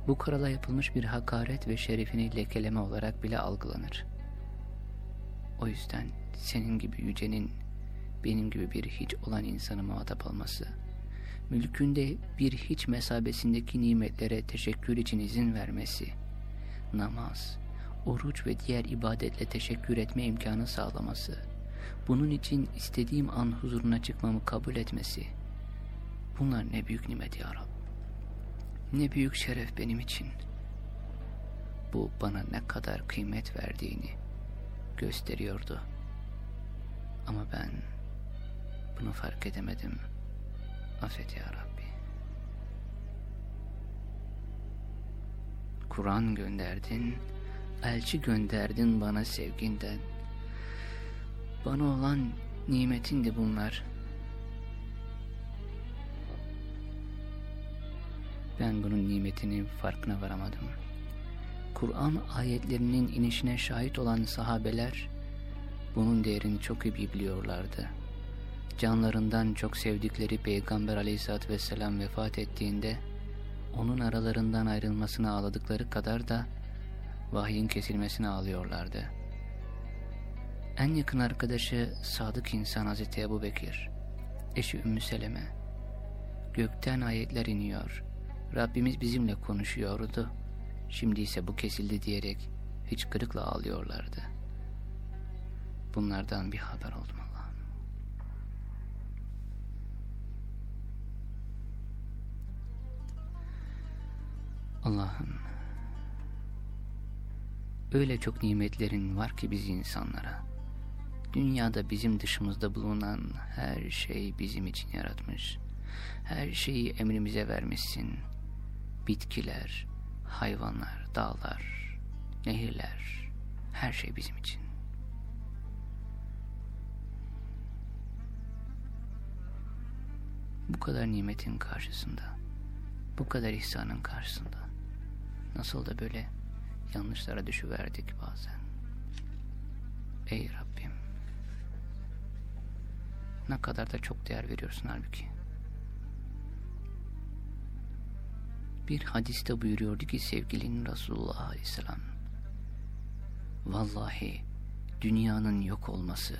Bu krala yapılmış bir hakaret ve şerefini lekeleme olarak bile algılanır. O yüzden senin gibi yücenin benim gibi bir hiç olan insanı muhatap olması, mülkünde bir hiç mesabesindeki nimetlere teşekkür için izin vermesi, namaz, oruç ve diğer ibadetle teşekkür etme imkanı sağlaması, bunun için istediğim an huzuruna çıkmamı kabul etmesi, bunlar ne büyük nimet ya Rab. Ne büyük şeref benim için. Bu bana ne kadar kıymet verdiğini gösteriyordu. Ama ben bunu fark edemedim. Affet ya Rabbi. Kur'an gönderdin, elçi gönderdin bana sevginden. Bana olan nimetin de bunlar. Ben bunun nimetinin farkına varamadım. Kur'an ayetlerinin inişine şahit olan sahabeler bunun değerini çok iyi biliyorlardı. Canlarından çok sevdikleri Peygamber aleyhissalatü vesselam vefat ettiğinde onun aralarından ayrılmasını ağladıkları kadar da vahyin kesilmesini ağlıyorlardı. En yakın arkadaşı sadık insan Hazreti Ebu Bekir, eşi Ümmü Seleme. Gökten ayetler iniyor, Rabbimiz bizimle konuşuyordu, şimdi ise bu kesildi diyerek hiç kırıkla ağlıyorlardı. Bunlardan bir haber oldum Allah'ım. Öyle çok nimetlerin var ki biz insanlara. Dünyada bizim dışımızda bulunan her şey bizim için yaratmış. Her şeyi emrimize vermişsin. Bitkiler, hayvanlar, dağlar, nehirler, her şey bizim için. Bu kadar nimetin karşısında, bu kadar ihsanın karşısında nasıl da böyle yanlışlara düşüverdik bazen. Ey Rabbim, ne kadar da çok değer veriyorsun halbuki. Bir hadiste buyuruyordu ki sevgilinin Resulullah Aleyhisselam, Vallahi dünyanın yok olması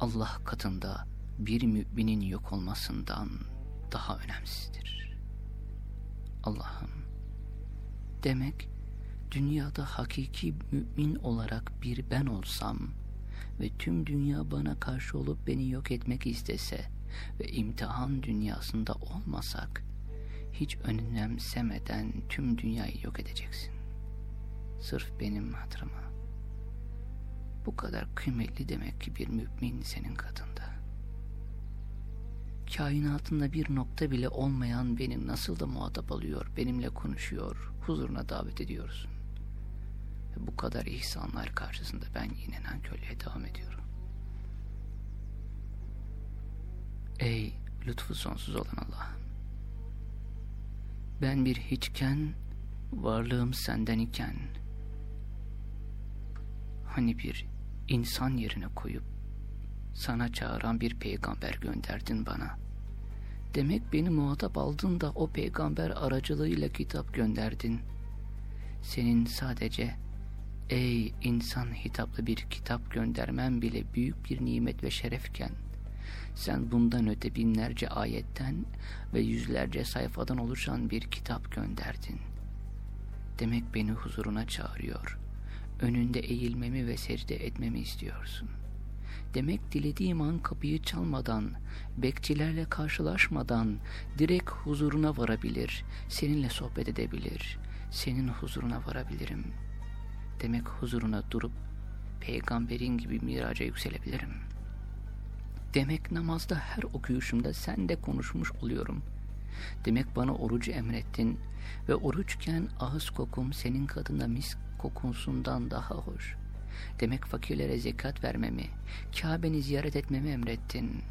Allah katında bir müminin yok olmasından daha önemsizdir. Allah'ım demek dünyada hakiki mümin olarak bir ben olsam ve tüm dünya bana karşı olup beni yok etmek istese ve imtihan dünyasında olmasak hiç önemsemeden tüm dünyayı yok edeceksin. Sırf benim hatırıma. Bu kadar kıymetli demek ki bir mümin senin katında. Kainatında bir nokta bile olmayan beni nasıl da muhatap alıyor, benimle konuşuyor, huzuruna davet ediyorsun. Ve bu kadar ihsanlar karşısında ben yine nankörlüğe devam ediyorum. Ey lütfu sonsuz olan Allah'ım. Ben bir hiçken, varlığım senden iken, hani bir insan yerine koyup sana çağıran bir peygamber gönderdin bana. Demek beni muhatap aldın da o peygamber aracılığıyla kitap gönderdin. Senin sadece ey insan hitaplı bir kitap göndermen bile büyük bir nimet ve şerefken sen bundan öte binlerce ayetten ve yüzlerce sayfadan oluşan bir kitap gönderdin. Demek beni huzuruna çağırıyor. Önünde eğilmemi ve secde etmemi istiyorsun. Demek dilediğim an kapıyı çalmadan, bekçilerle karşılaşmadan direkt huzuruna varabilir, seninle sohbet edebilir, senin huzuruna varabilirim. Demek huzuruna durup peygamberin gibi miraca yükselebilirim. Demek namazda her okuyuşumda sen de konuşmuş oluyorum. Demek bana orucu emrettin ve oruçken ağız kokum senin kadına mis kokusundan daha hoş.'' Demek fakirlere zekat vermemi, Kabe'ni ziyaret etmemi emrettin.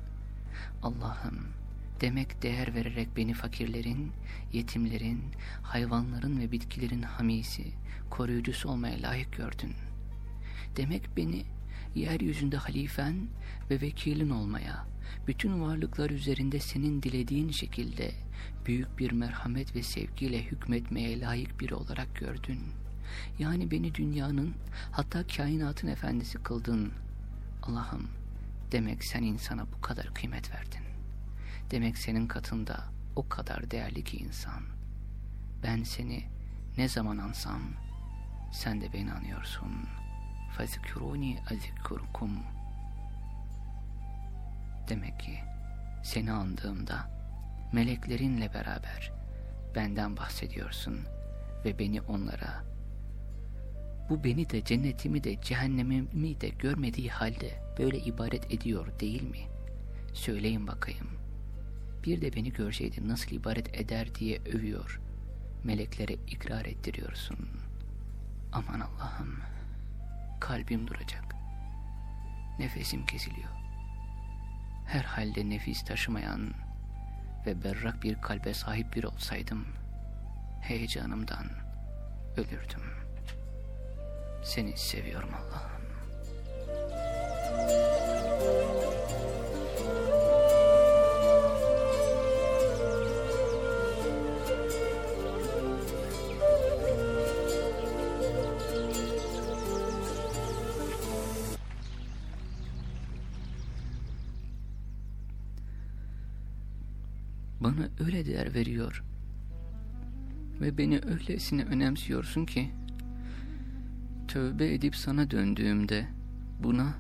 Allah'ım, demek değer vererek beni fakirlerin, yetimlerin, hayvanların ve bitkilerin hamisi, koruyucusu olmaya layık gördün. Demek beni yeryüzünde halifen ve vekilin olmaya, bütün varlıklar üzerinde senin dilediğin şekilde büyük bir merhamet ve sevgiyle hükmetmeye layık biri olarak gördün.'' Yani beni dünyanın hatta kainatın efendisi kıldın. Allah'ım demek sen insana bu kadar kıymet verdin. Demek senin katında o kadar değerli ki insan. Ben seni ne zaman ansam sen de beni anıyorsun. Fezkuruni azkurkum. Demek ki seni andığımda meleklerinle beraber benden bahsediyorsun ve beni onlara bu beni de cennetimi de cehennemimi de görmediği halde böyle ibaret ediyor değil mi? Söyleyin bakayım. Bir de beni görseydi nasıl ibaret eder diye övüyor. Meleklere ikrar ettiriyorsun. Aman Allah'ım. Kalbim duracak. Nefesim kesiliyor. Herhalde nefis taşımayan ve berrak bir kalbe sahip bir olsaydım heyecanımdan ölürdüm.'' Seni seviyorum Allah'ım. Bana öyle değer veriyor ve beni öylesine önemsiyorsun ki tövbe edip sana döndüğümde buna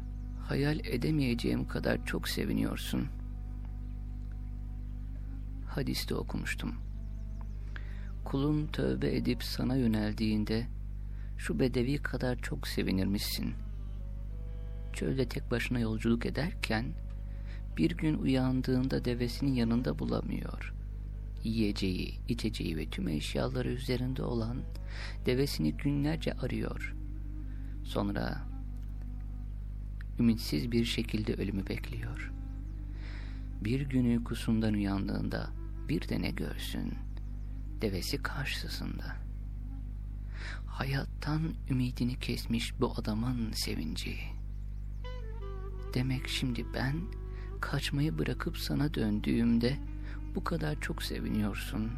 hayal edemeyeceğim kadar çok seviniyorsun. Hadiste okumuştum. Kulun tövbe edip sana yöneldiğinde şu bedevi kadar çok sevinirmişsin. Çölde tek başına yolculuk ederken bir gün uyandığında devesinin yanında bulamıyor. Yiyeceği, içeceği ve tüm eşyaları üzerinde olan devesini günlerce arıyor. Sonra ümitsiz bir şekilde ölümü bekliyor. Bir gün uykusundan uyandığında bir de görsün? Devesi karşısında. Hayattan ümidini kesmiş bu adamın sevinci. Demek şimdi ben kaçmayı bırakıp sana döndüğümde bu kadar çok seviniyorsun.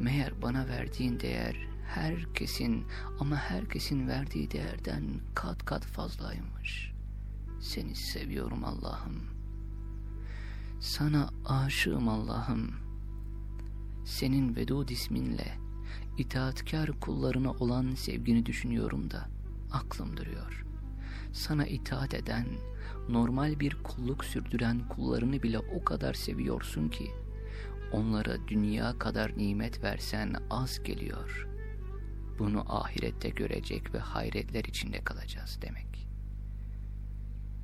Meğer bana verdiğin değer herkesin ama herkesin verdiği değerden kat kat fazlaymış. Seni seviyorum Allah'ım. Sana aşığım Allah'ım. Senin Vedud isminle itaatkar kullarına olan sevgini düşünüyorum da aklım duruyor. Sana itaat eden, normal bir kulluk sürdüren kullarını bile o kadar seviyorsun ki onlara dünya kadar nimet versen az geliyor. Bunu ahirette görecek ve hayretler içinde kalacağız demek.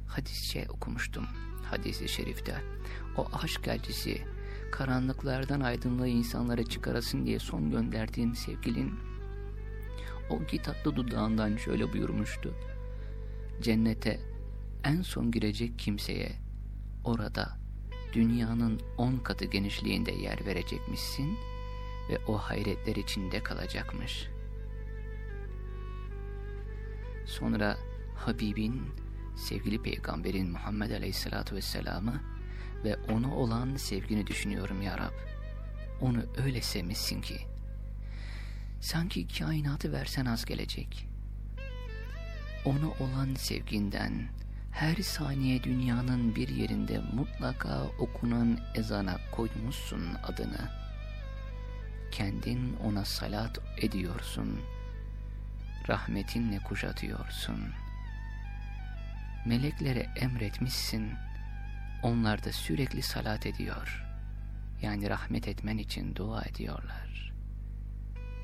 Hadisçe okumuştum hadisi şerifte. O aşk elçisi karanlıklardan aydınlığı insanlara çıkarasın diye son gönderdiğin sevgilin o kitaplı dudağından şöyle buyurmuştu. Cennete en son girecek kimseye orada dünyanın on katı genişliğinde yer verecekmişsin ve o hayretler içinde kalacakmış. Sonra Habibin, sevgili peygamberin Muhammed Aleyhisselatü Vesselam'ı ve ona olan sevgini düşünüyorum ya Rab. Onu öyle sevmişsin ki, sanki kainatı versen az gelecek. Ona olan sevginden, her saniye dünyanın bir yerinde mutlaka okunan ezana koymuşsun adını. Kendin ona salat ediyorsun. Rahmetinle kuşatıyorsun. Meleklere emretmişsin. Onlar da sürekli salat ediyor. Yani rahmet etmen için dua ediyorlar.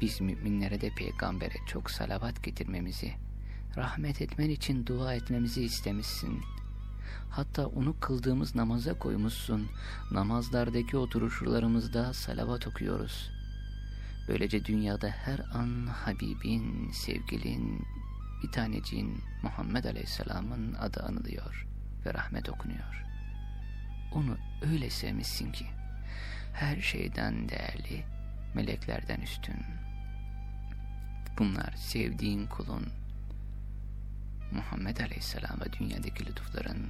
Biz müminlere de peygambere çok salavat getirmemizi, rahmet etmen için dua etmemizi istemişsin. Hatta onu kıldığımız namaza koymuşsun. Namazlardaki oturuşlarımızda salavat okuyoruz. Böylece dünyada her an Habibin, sevgilin, bir taneciğin Muhammed Aleyhisselam'ın adı anılıyor ve rahmet okunuyor. Onu öyle sevmişsin ki her şeyden değerli, meleklerden üstün. Bunlar sevdiğin kulun Muhammed Aleyhisselam'a dünyadaki lütufların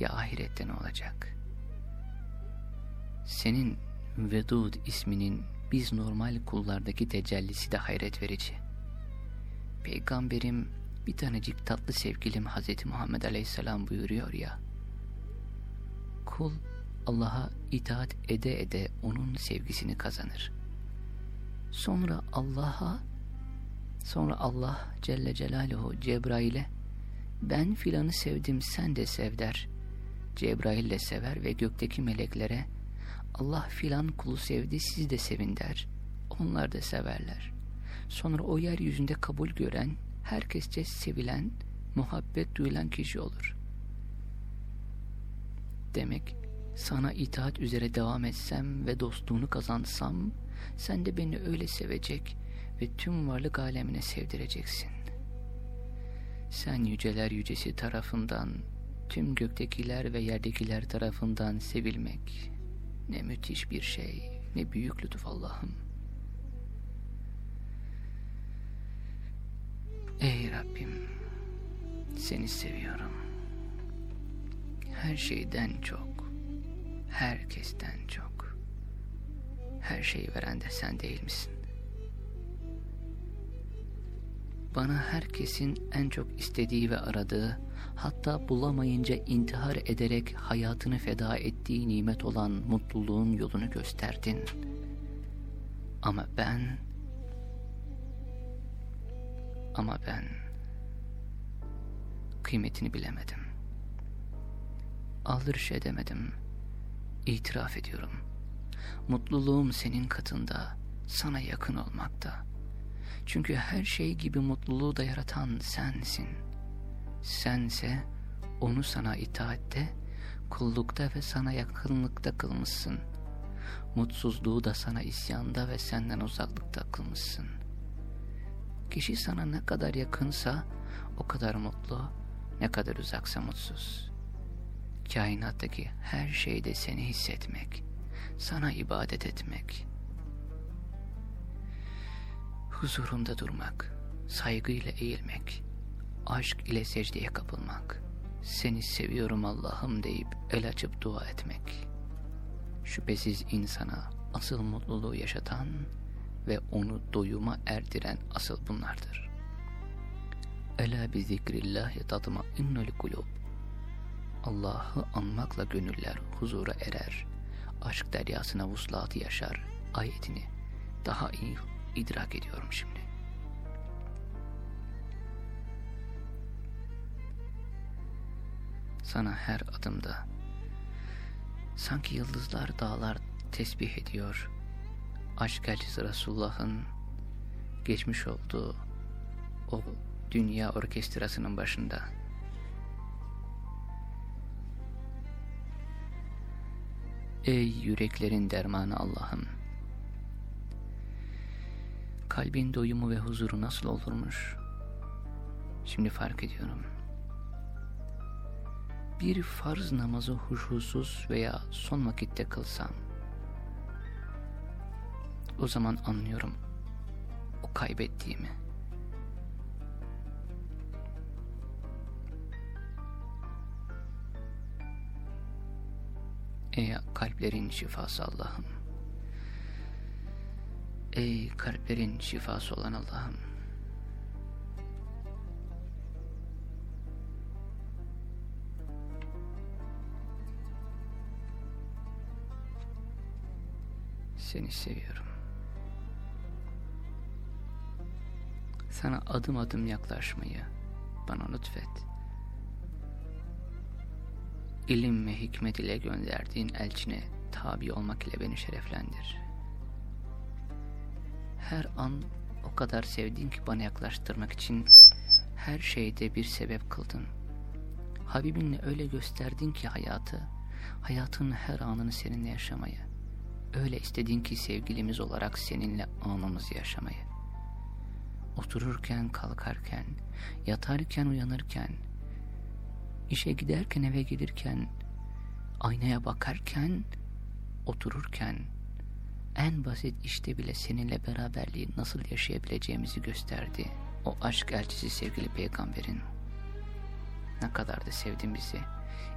ya ahirette ne olacak? Senin Vedud isminin biz normal kullardaki tecellisi de hayret verici. Peygamberim bir tanecik tatlı sevgilim Hz. Muhammed Aleyhisselam buyuruyor ya. Kul Allah'a itaat ede ede onun sevgisini kazanır. Sonra Allah'a sonra Allah Celle Celaluhu Cebrail'e ben filanı sevdim sen de sev der. Cebrail de sever ve gökteki meleklere Allah filan kulu sevdi siz de sevin der. Onlar da severler. Sonra o yeryüzünde kabul gören, herkesçe sevilen, muhabbet duyulan kişi olur. Demek sana itaat üzere devam etsem ve dostluğunu kazansam, sen de beni öyle sevecek ve tüm varlık alemine sevdireceksin. Sen yüceler yücesi tarafından, tüm göktekiler ve yerdekiler tarafından sevilmek, ne müthiş bir şey, ne büyük lütuf Allah'ım. Ey Rabbim, seni seviyorum. Her şeyden çok, herkesten çok. Her şeyi veren de sen değil misin? bana herkesin en çok istediği ve aradığı, hatta bulamayınca intihar ederek hayatını feda ettiği nimet olan mutluluğun yolunu gösterdin. Ama ben, ama ben kıymetini bilemedim. Aldırış edemedim. İtiraf ediyorum. Mutluluğum senin katında, sana yakın olmakta. Çünkü her şey gibi mutluluğu da yaratan sensin. Sense onu sana itaatte, kullukta ve sana yakınlıkta kılmışsın. Mutsuzluğu da sana isyanda ve senden uzaklıkta kılmışsın. Kişi sana ne kadar yakınsa o kadar mutlu, ne kadar uzaksa mutsuz. Kainattaki her şeyde seni hissetmek, sana ibadet etmek, huzurunda durmak, saygıyla eğilmek, aşk ile secdeye kapılmak, seni seviyorum Allah'ım deyip el açıp dua etmek. Şüphesiz insana asıl mutluluğu yaşatan ve onu doyuma erdiren asıl bunlardır. Ela bi zikrillahi tatma innul kulub. Allah'ı anmakla gönüller huzura erer, aşk deryasına vuslatı yaşar ayetini daha iyi idrak ediyorum şimdi. Sana her adımda sanki yıldızlar dağlar tesbih ediyor. Aşk elçisi Resulullah'ın geçmiş olduğu o dünya orkestrasının başında. Ey yüreklerin dermanı Allah'ım! kalbin doyumu ve huzuru nasıl olurmuş? Şimdi fark ediyorum. Bir farz namazı huşusuz veya son vakitte kılsam, o zaman anlıyorum o kaybettiğimi. Ey kalplerin şifası Allah'ım. Ey kalplerin şifası olan Allah'ım. Seni seviyorum. Sana adım adım yaklaşmayı bana lütfet. İlim ve hikmet ile gönderdiğin elçine tabi olmak ile beni şereflendir her an o kadar sevdin ki bana yaklaştırmak için her şeyde bir sebep kıldın. Habibinle öyle gösterdin ki hayatı, hayatın her anını seninle yaşamayı. Öyle istedin ki sevgilimiz olarak seninle anımızı yaşamayı. Otururken, kalkarken, yatarken, uyanırken, işe giderken, eve gelirken, aynaya bakarken, otururken, en basit işte bile seninle beraberliği nasıl yaşayabileceğimizi gösterdi. O aşk elçisi sevgili peygamberin. Ne kadar da sevdin bizi.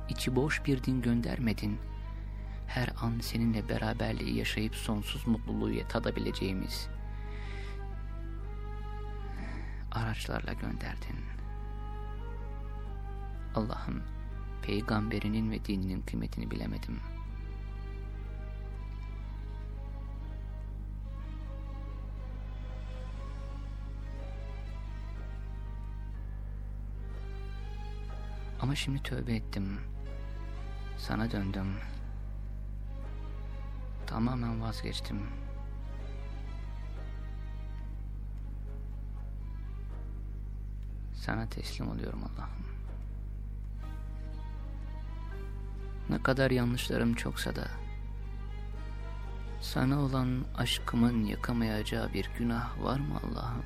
İçi boş bir din göndermedin. Her an seninle beraberliği yaşayıp sonsuz mutluluğu tadabileceğimiz araçlarla gönderdin. Allah'ım peygamberinin ve dininin kıymetini bilemedim.'' Ama şimdi tövbe ettim. Sana döndüm. Tamamen vazgeçtim. Sana teslim oluyorum Allah'ım. Ne kadar yanlışlarım çoksa da sana olan aşkımın yakamayacağı bir günah var mı Allah'ım?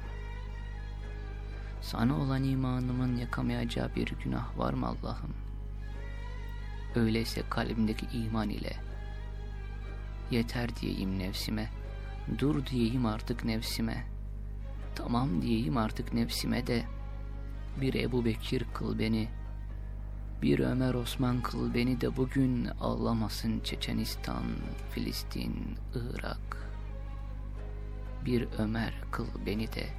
Sana olan imanımın yakamayacağı bir günah var mı Allah'ım? Öyleyse kalbimdeki iman ile yeter diyeyim nefsime, dur diyeyim artık nefsime, tamam diyeyim artık nefsime de bir Ebu Bekir kıl beni, bir Ömer Osman kıl beni de bugün ağlamasın Çeçenistan, Filistin, Irak. Bir Ömer kıl beni de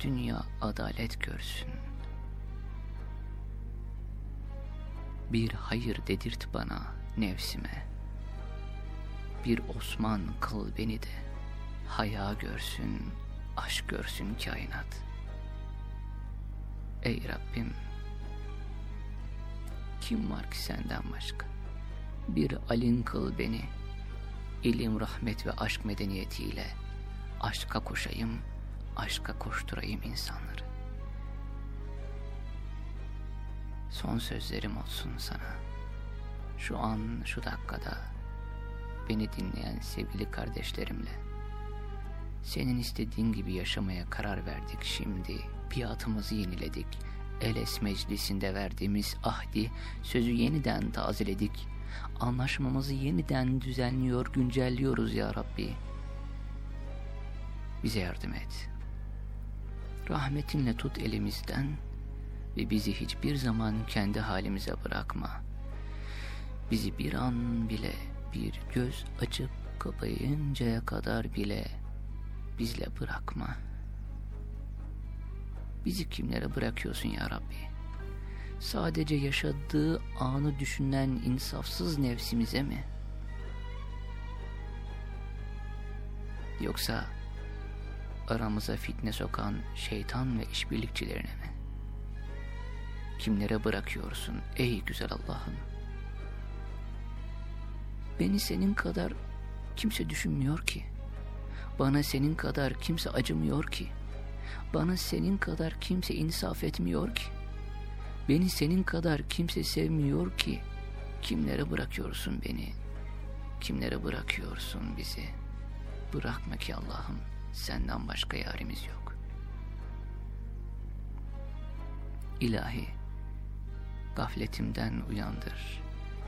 dünya adalet görsün. Bir hayır dedirt bana nefsime. Bir Osman kıl beni de haya görsün, aşk görsün kainat. Ey Rabbim, kim var ki senden başka? Bir alin kıl beni, ilim, rahmet ve aşk medeniyetiyle aşka koşayım, aşka koşturayım insanları. Son sözlerim olsun sana. Şu an, şu dakikada beni dinleyen sevgili kardeşlerimle senin istediğin gibi yaşamaya karar verdik şimdi. Biatımızı yeniledik. Eles meclisinde verdiğimiz ahdi, sözü yeniden tazeledik. Anlaşmamızı yeniden düzenliyor, güncelliyoruz ya Rabbi. Bize yardım et. Rahmetinle tut elimizden ve bizi hiçbir zaman kendi halimize bırakma. Bizi bir an bile bir göz açıp kapayıncaya kadar bile bizle bırakma. Bizi kimlere bırakıyorsun ya Rabbi? Sadece yaşadığı anı düşünen insafsız nefsimize mi? Yoksa aramıza fitne sokan şeytan ve işbirlikçilerine mi? Kimlere bırakıyorsun ey güzel Allah'ım? Beni senin kadar kimse düşünmüyor ki. Bana senin kadar kimse acımıyor ki. Bana senin kadar kimse insaf etmiyor ki. Beni senin kadar kimse sevmiyor ki. Kimlere bırakıyorsun beni? Kimlere bırakıyorsun bizi? Bırakma ki Allah'ım senden başka yarimiz yok. İlahi, gafletimden uyandır,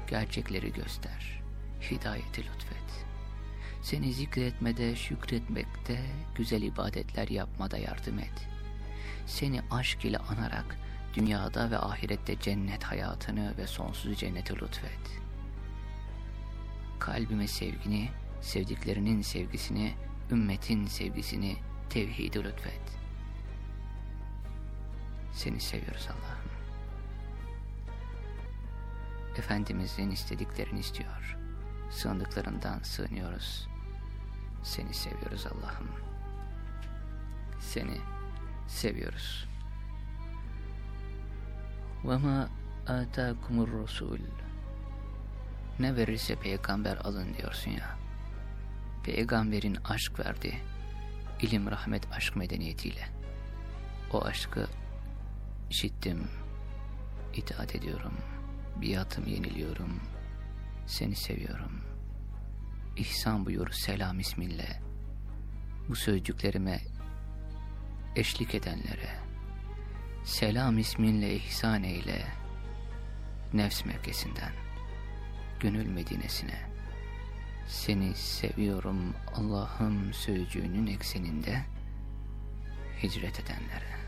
gerçekleri göster, hidayeti lütfet. Seni zikretmede, şükretmekte, güzel ibadetler yapmada yardım et. Seni aşk ile anarak dünyada ve ahirette cennet hayatını ve sonsuz cenneti lütfet. Kalbime sevgini, sevdiklerinin sevgisini, ümmetin sevgisini, tevhidi lütfet. Seni seviyoruz Allah'ım. Efendimizin istediklerini istiyor Sığındıklarından sığınıyoruz. Seni seviyoruz Allah'ım. Seni seviyoruz. وَمَا آتَاكُمُ الرَّسُولُ Ne verirse peygamber alın diyorsun ya. Peygamberin aşk verdi. İlim, rahmet, aşk medeniyetiyle. O aşkı işittim, itaat ediyorum, biatımı yeniliyorum, Seni seviyorum. İhsan buyur selam isminle. Bu sözcüklerime eşlik edenlere, selam isminle ihsan eyle, nefs merkezinden, gönül medinesine, seni seviyorum Allah'ım sözcüğünün ekseninde hicret edenlere.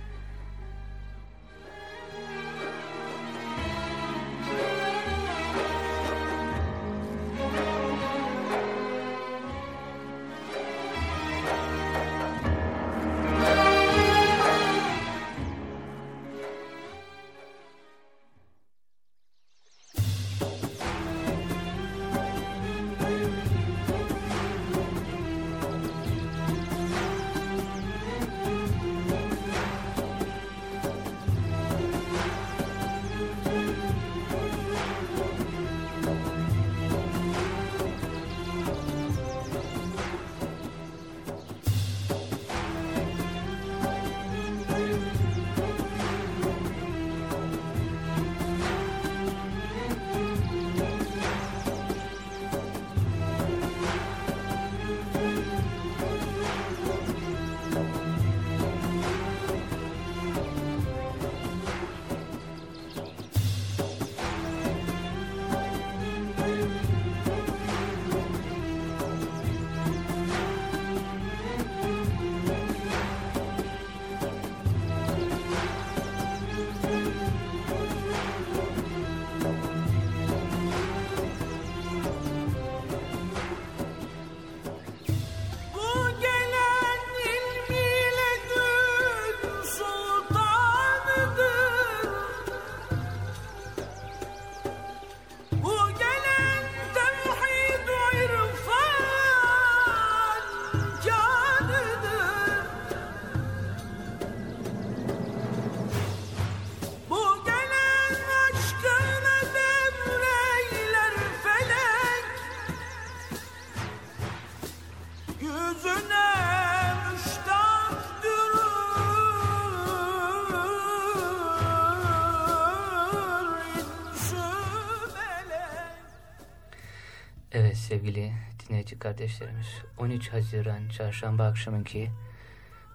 Kardeşlerimiz 13 Haziran çarşamba akşamınki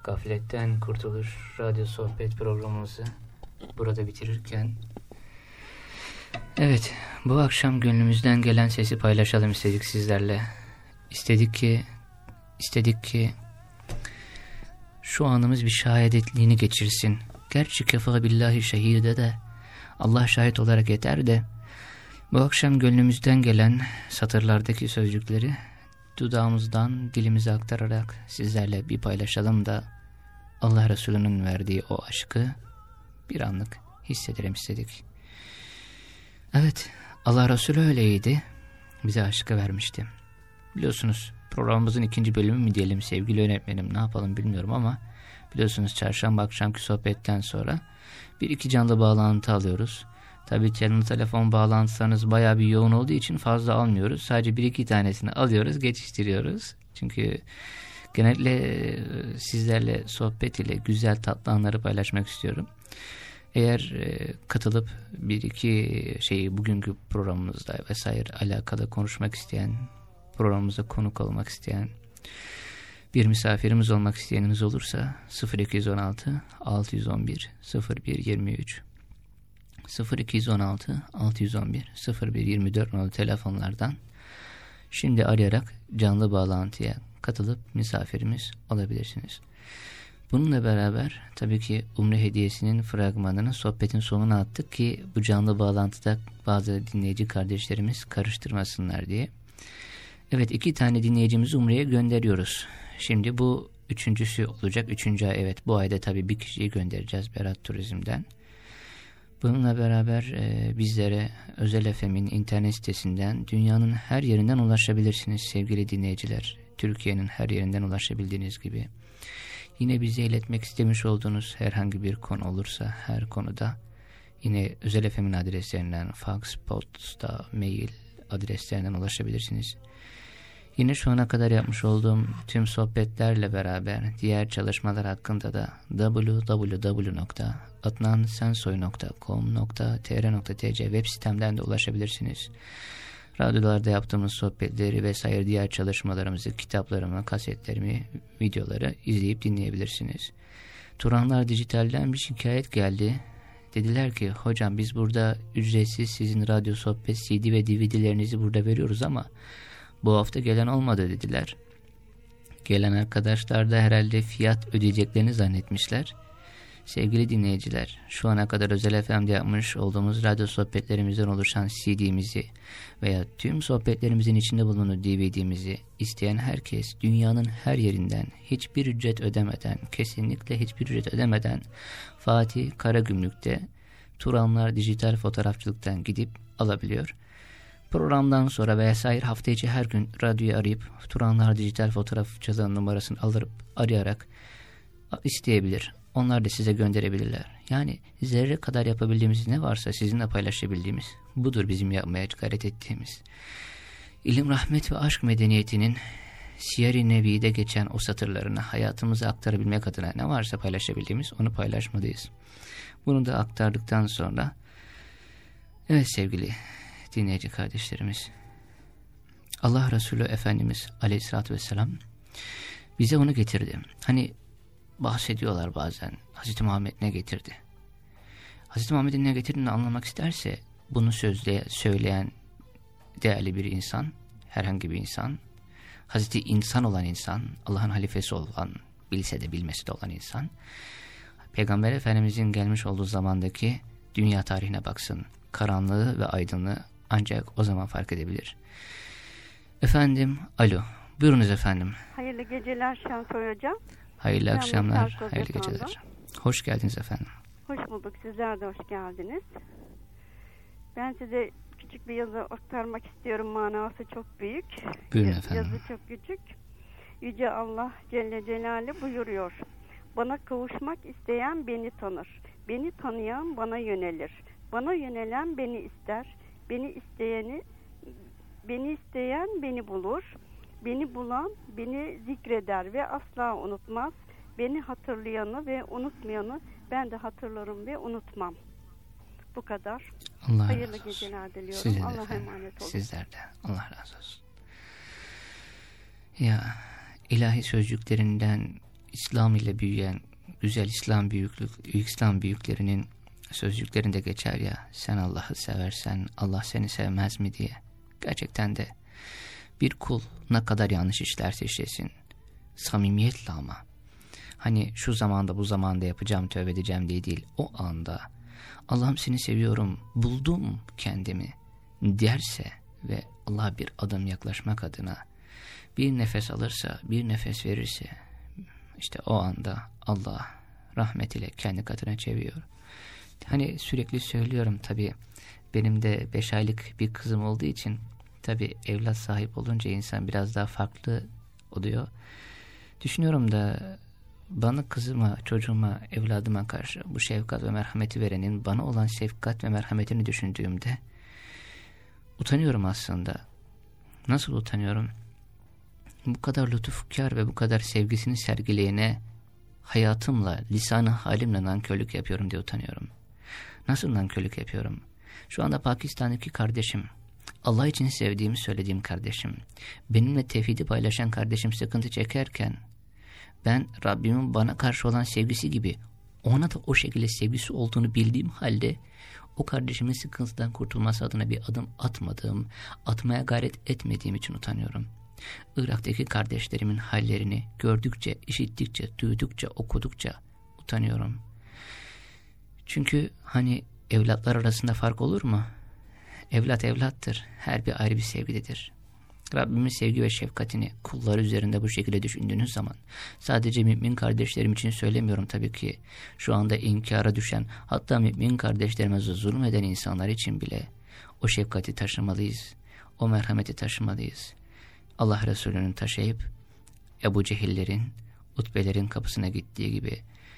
Gafletten Kurtulur Radyo Sohbet programımızı burada bitirirken Evet bu akşam gönlümüzden gelen sesi paylaşalım istedik sizlerle. İstedik ki istedik ki şu anımız bir şahadetliğini geçirsin. Gerçi kefa billahi şehide de Allah şahit olarak yeter de bu akşam gönlümüzden gelen satırlardaki sözcükleri dudağımızdan dilimize aktararak sizlerle bir paylaşalım da Allah Resulü'nün verdiği o aşkı bir anlık hissedelim istedik. Evet Allah Resulü öyleydi. Bize aşkı vermişti. Biliyorsunuz programımızın ikinci bölümü mü diyelim sevgili yönetmenim ne yapalım bilmiyorum ama biliyorsunuz çarşamba akşamki sohbetten sonra bir iki canlı bağlantı alıyoruz. Tabii canlı telefon bağlantılarınız baya bir yoğun olduğu için fazla almıyoruz. Sadece bir iki tanesini alıyoruz, geçiştiriyoruz. Çünkü genellikle e, sizlerle sohbet ile güzel tatlı anları paylaşmak istiyorum. Eğer e, katılıp bir iki şeyi bugünkü programımızda vesaire alakalı konuşmak isteyen, programımıza konuk olmak isteyen bir misafirimiz olmak isteyeniniz olursa 0216 611 0123 0216 611 0124 numaralı telefonlardan şimdi arayarak canlı bağlantıya katılıp misafirimiz olabilirsiniz. Bununla beraber tabii ki Umre hediyesinin fragmanını sohbetin sonuna attık ki bu canlı bağlantıda bazı dinleyici kardeşlerimiz karıştırmasınlar diye. Evet iki tane dinleyicimizi Umre'ye gönderiyoruz. Şimdi bu üçüncüsü olacak. Üçüncü ay evet bu ayda tabii bir kişiyi göndereceğiz Berat Turizm'den. Bununla beraber e, bizlere Özel FM'in internet sitesinden dünyanın her yerinden ulaşabilirsiniz sevgili dinleyiciler. Türkiye'nin her yerinden ulaşabildiğiniz gibi. Yine bize iletmek istemiş olduğunuz herhangi bir konu olursa her konuda yine Özel FM'in adreslerinden fax, posta, mail adreslerinden ulaşabilirsiniz. Yine şu ana kadar yapmış olduğum tüm sohbetlerle beraber diğer çalışmalar hakkında da www.adnansensoy.com.tr.tc web sitemden de ulaşabilirsiniz. Radyolarda yaptığımız sohbetleri vesaire diğer çalışmalarımızı, kitaplarımı, kasetlerimi, videoları izleyip dinleyebilirsiniz. Turanlar Dijital'den bir şikayet geldi. Dediler ki hocam biz burada ücretsiz sizin radyo sohbet CD ve DVD'lerinizi burada veriyoruz ama bu hafta gelen olmadı dediler. Gelen arkadaşlar da herhalde fiyat ödeyeceklerini zannetmişler. Sevgili dinleyiciler, şu ana kadar özel FM'de yapmış olduğumuz radyo sohbetlerimizden oluşan CD'mizi veya tüm sohbetlerimizin içinde bulunan DVD'mizi isteyen herkes dünyanın her yerinden hiçbir ücret ödemeden, kesinlikle hiçbir ücret ödemeden Fatih Karagümrük'te Turanlar Dijital Fotoğrafçılık'tan gidip alabiliyor. Programdan sonra vesaire hafta içi her gün radyoyu arayıp Turanlar Dijital Fotoğrafçılığın numarasını alıp arayarak isteyebilir. Onlar da size gönderebilirler. Yani zerre kadar yapabildiğimiz ne varsa sizinle paylaşabildiğimiz budur bizim yapmaya gayret ettiğimiz. İlim, rahmet ve aşk medeniyetinin Siyer-i Nebi'de geçen o satırlarını hayatımıza aktarabilmek adına ne varsa paylaşabildiğimiz onu paylaşmalıyız. Bunu da aktardıktan sonra evet sevgili dinleyici kardeşlerimiz Allah Resulü Efendimiz aleyhissalatü vesselam bize onu getirdi. Hani bahsediyorlar bazen Hazreti Muhammed ne getirdi? Hazreti Muhammed'in ne getirdiğini anlamak isterse bunu sözle, söyleyen değerli bir insan, herhangi bir insan, Hazreti insan olan insan, Allah'ın halifesi olan, bilse de bilmesi de olan insan, Peygamber Efendimizin gelmiş olduğu zamandaki dünya tarihine baksın. Karanlığı ve aydınlığı ancak o zaman fark edebilir. Efendim, alo. Buyurunuz efendim. Hayırlı geceler Şansoy Hocam. Hayırlı Ben akşamlar, hayırlı geceler. Hoş geldiniz efendim. Hoş bulduk. Sizler de hoş geldiniz. Ben size küçük bir yazı aktarmak istiyorum. Manası çok büyük. Buyurun efendim. Yazı çok küçük. Yüce Allah Celle Celaluhu buyuruyor. Bana kavuşmak isteyen beni tanır. Beni tanıyan bana yönelir. Bana yönelen beni ister. Beni isteyeni beni isteyen beni bulur. Beni bulan beni zikreder ve asla unutmaz. Beni hatırlayanı ve unutmayanı ben de hatırlarım ve unutmam. Bu kadar. Allah Hayırlı razı olsun. geceler diliyorum. Size de Allah'a emanet olun. Sizler de. Allah razı olsun. Ya ilahi sözcüklerinden İslam ile büyüyen güzel İslam büyüklük, İslam büyüklerinin sözcüklerinde geçer ya sen Allah'ı seversen Allah seni sevmez mi diye. Gerçekten de bir kul ne kadar yanlış işlerse işlesin samimiyetle ama. Hani şu zamanda bu zamanda yapacağım tövbe edeceğim diye değil o anda. Allah'ım seni seviyorum buldum kendimi derse ve Allah'a bir adım yaklaşmak adına bir nefes alırsa bir nefes verirse işte o anda Allah rahmetiyle kendi katına çeviriyor. Hani sürekli söylüyorum tabi benim de beş aylık bir kızım olduğu için tabi evlat sahip olunca insan biraz daha farklı oluyor. Düşünüyorum da bana kızıma, çocuğuma, evladıma karşı bu şefkat ve merhameti verenin bana olan şefkat ve merhametini düşündüğümde utanıyorum aslında. Nasıl utanıyorum? Bu kadar lütufkar ve bu kadar sevgisini sergileyene hayatımla, lisanı halimle nankörlük yapıyorum diye utanıyorum. Nasıl nankörlük yapıyorum? Şu anda Pakistan'daki kardeşim, Allah için sevdiğimi söylediğim kardeşim, benimle tevhidi paylaşan kardeşim sıkıntı çekerken, ben Rabbimin bana karşı olan sevgisi gibi ona da o şekilde sevgisi olduğunu bildiğim halde o kardeşimin sıkıntıdan kurtulması adına bir adım atmadığım, atmaya gayret etmediğim için utanıyorum. Irak'taki kardeşlerimin hallerini gördükçe, işittikçe, duydukça, okudukça utanıyorum. Çünkü hani evlatlar arasında fark olur mu? Evlat evlattır. Her bir ayrı bir sevgidedir. Rabbimin sevgi ve şefkatini kulları üzerinde bu şekilde düşündüğünüz zaman sadece mümin kardeşlerim için söylemiyorum tabii ki şu anda inkara düşen hatta mümin kardeşlerimize zulmeden insanlar için bile o şefkati taşımalıyız. O merhameti taşımalıyız. Allah Resulü'nün taşıyıp Ebu Cehillerin, utbelerin kapısına gittiği gibi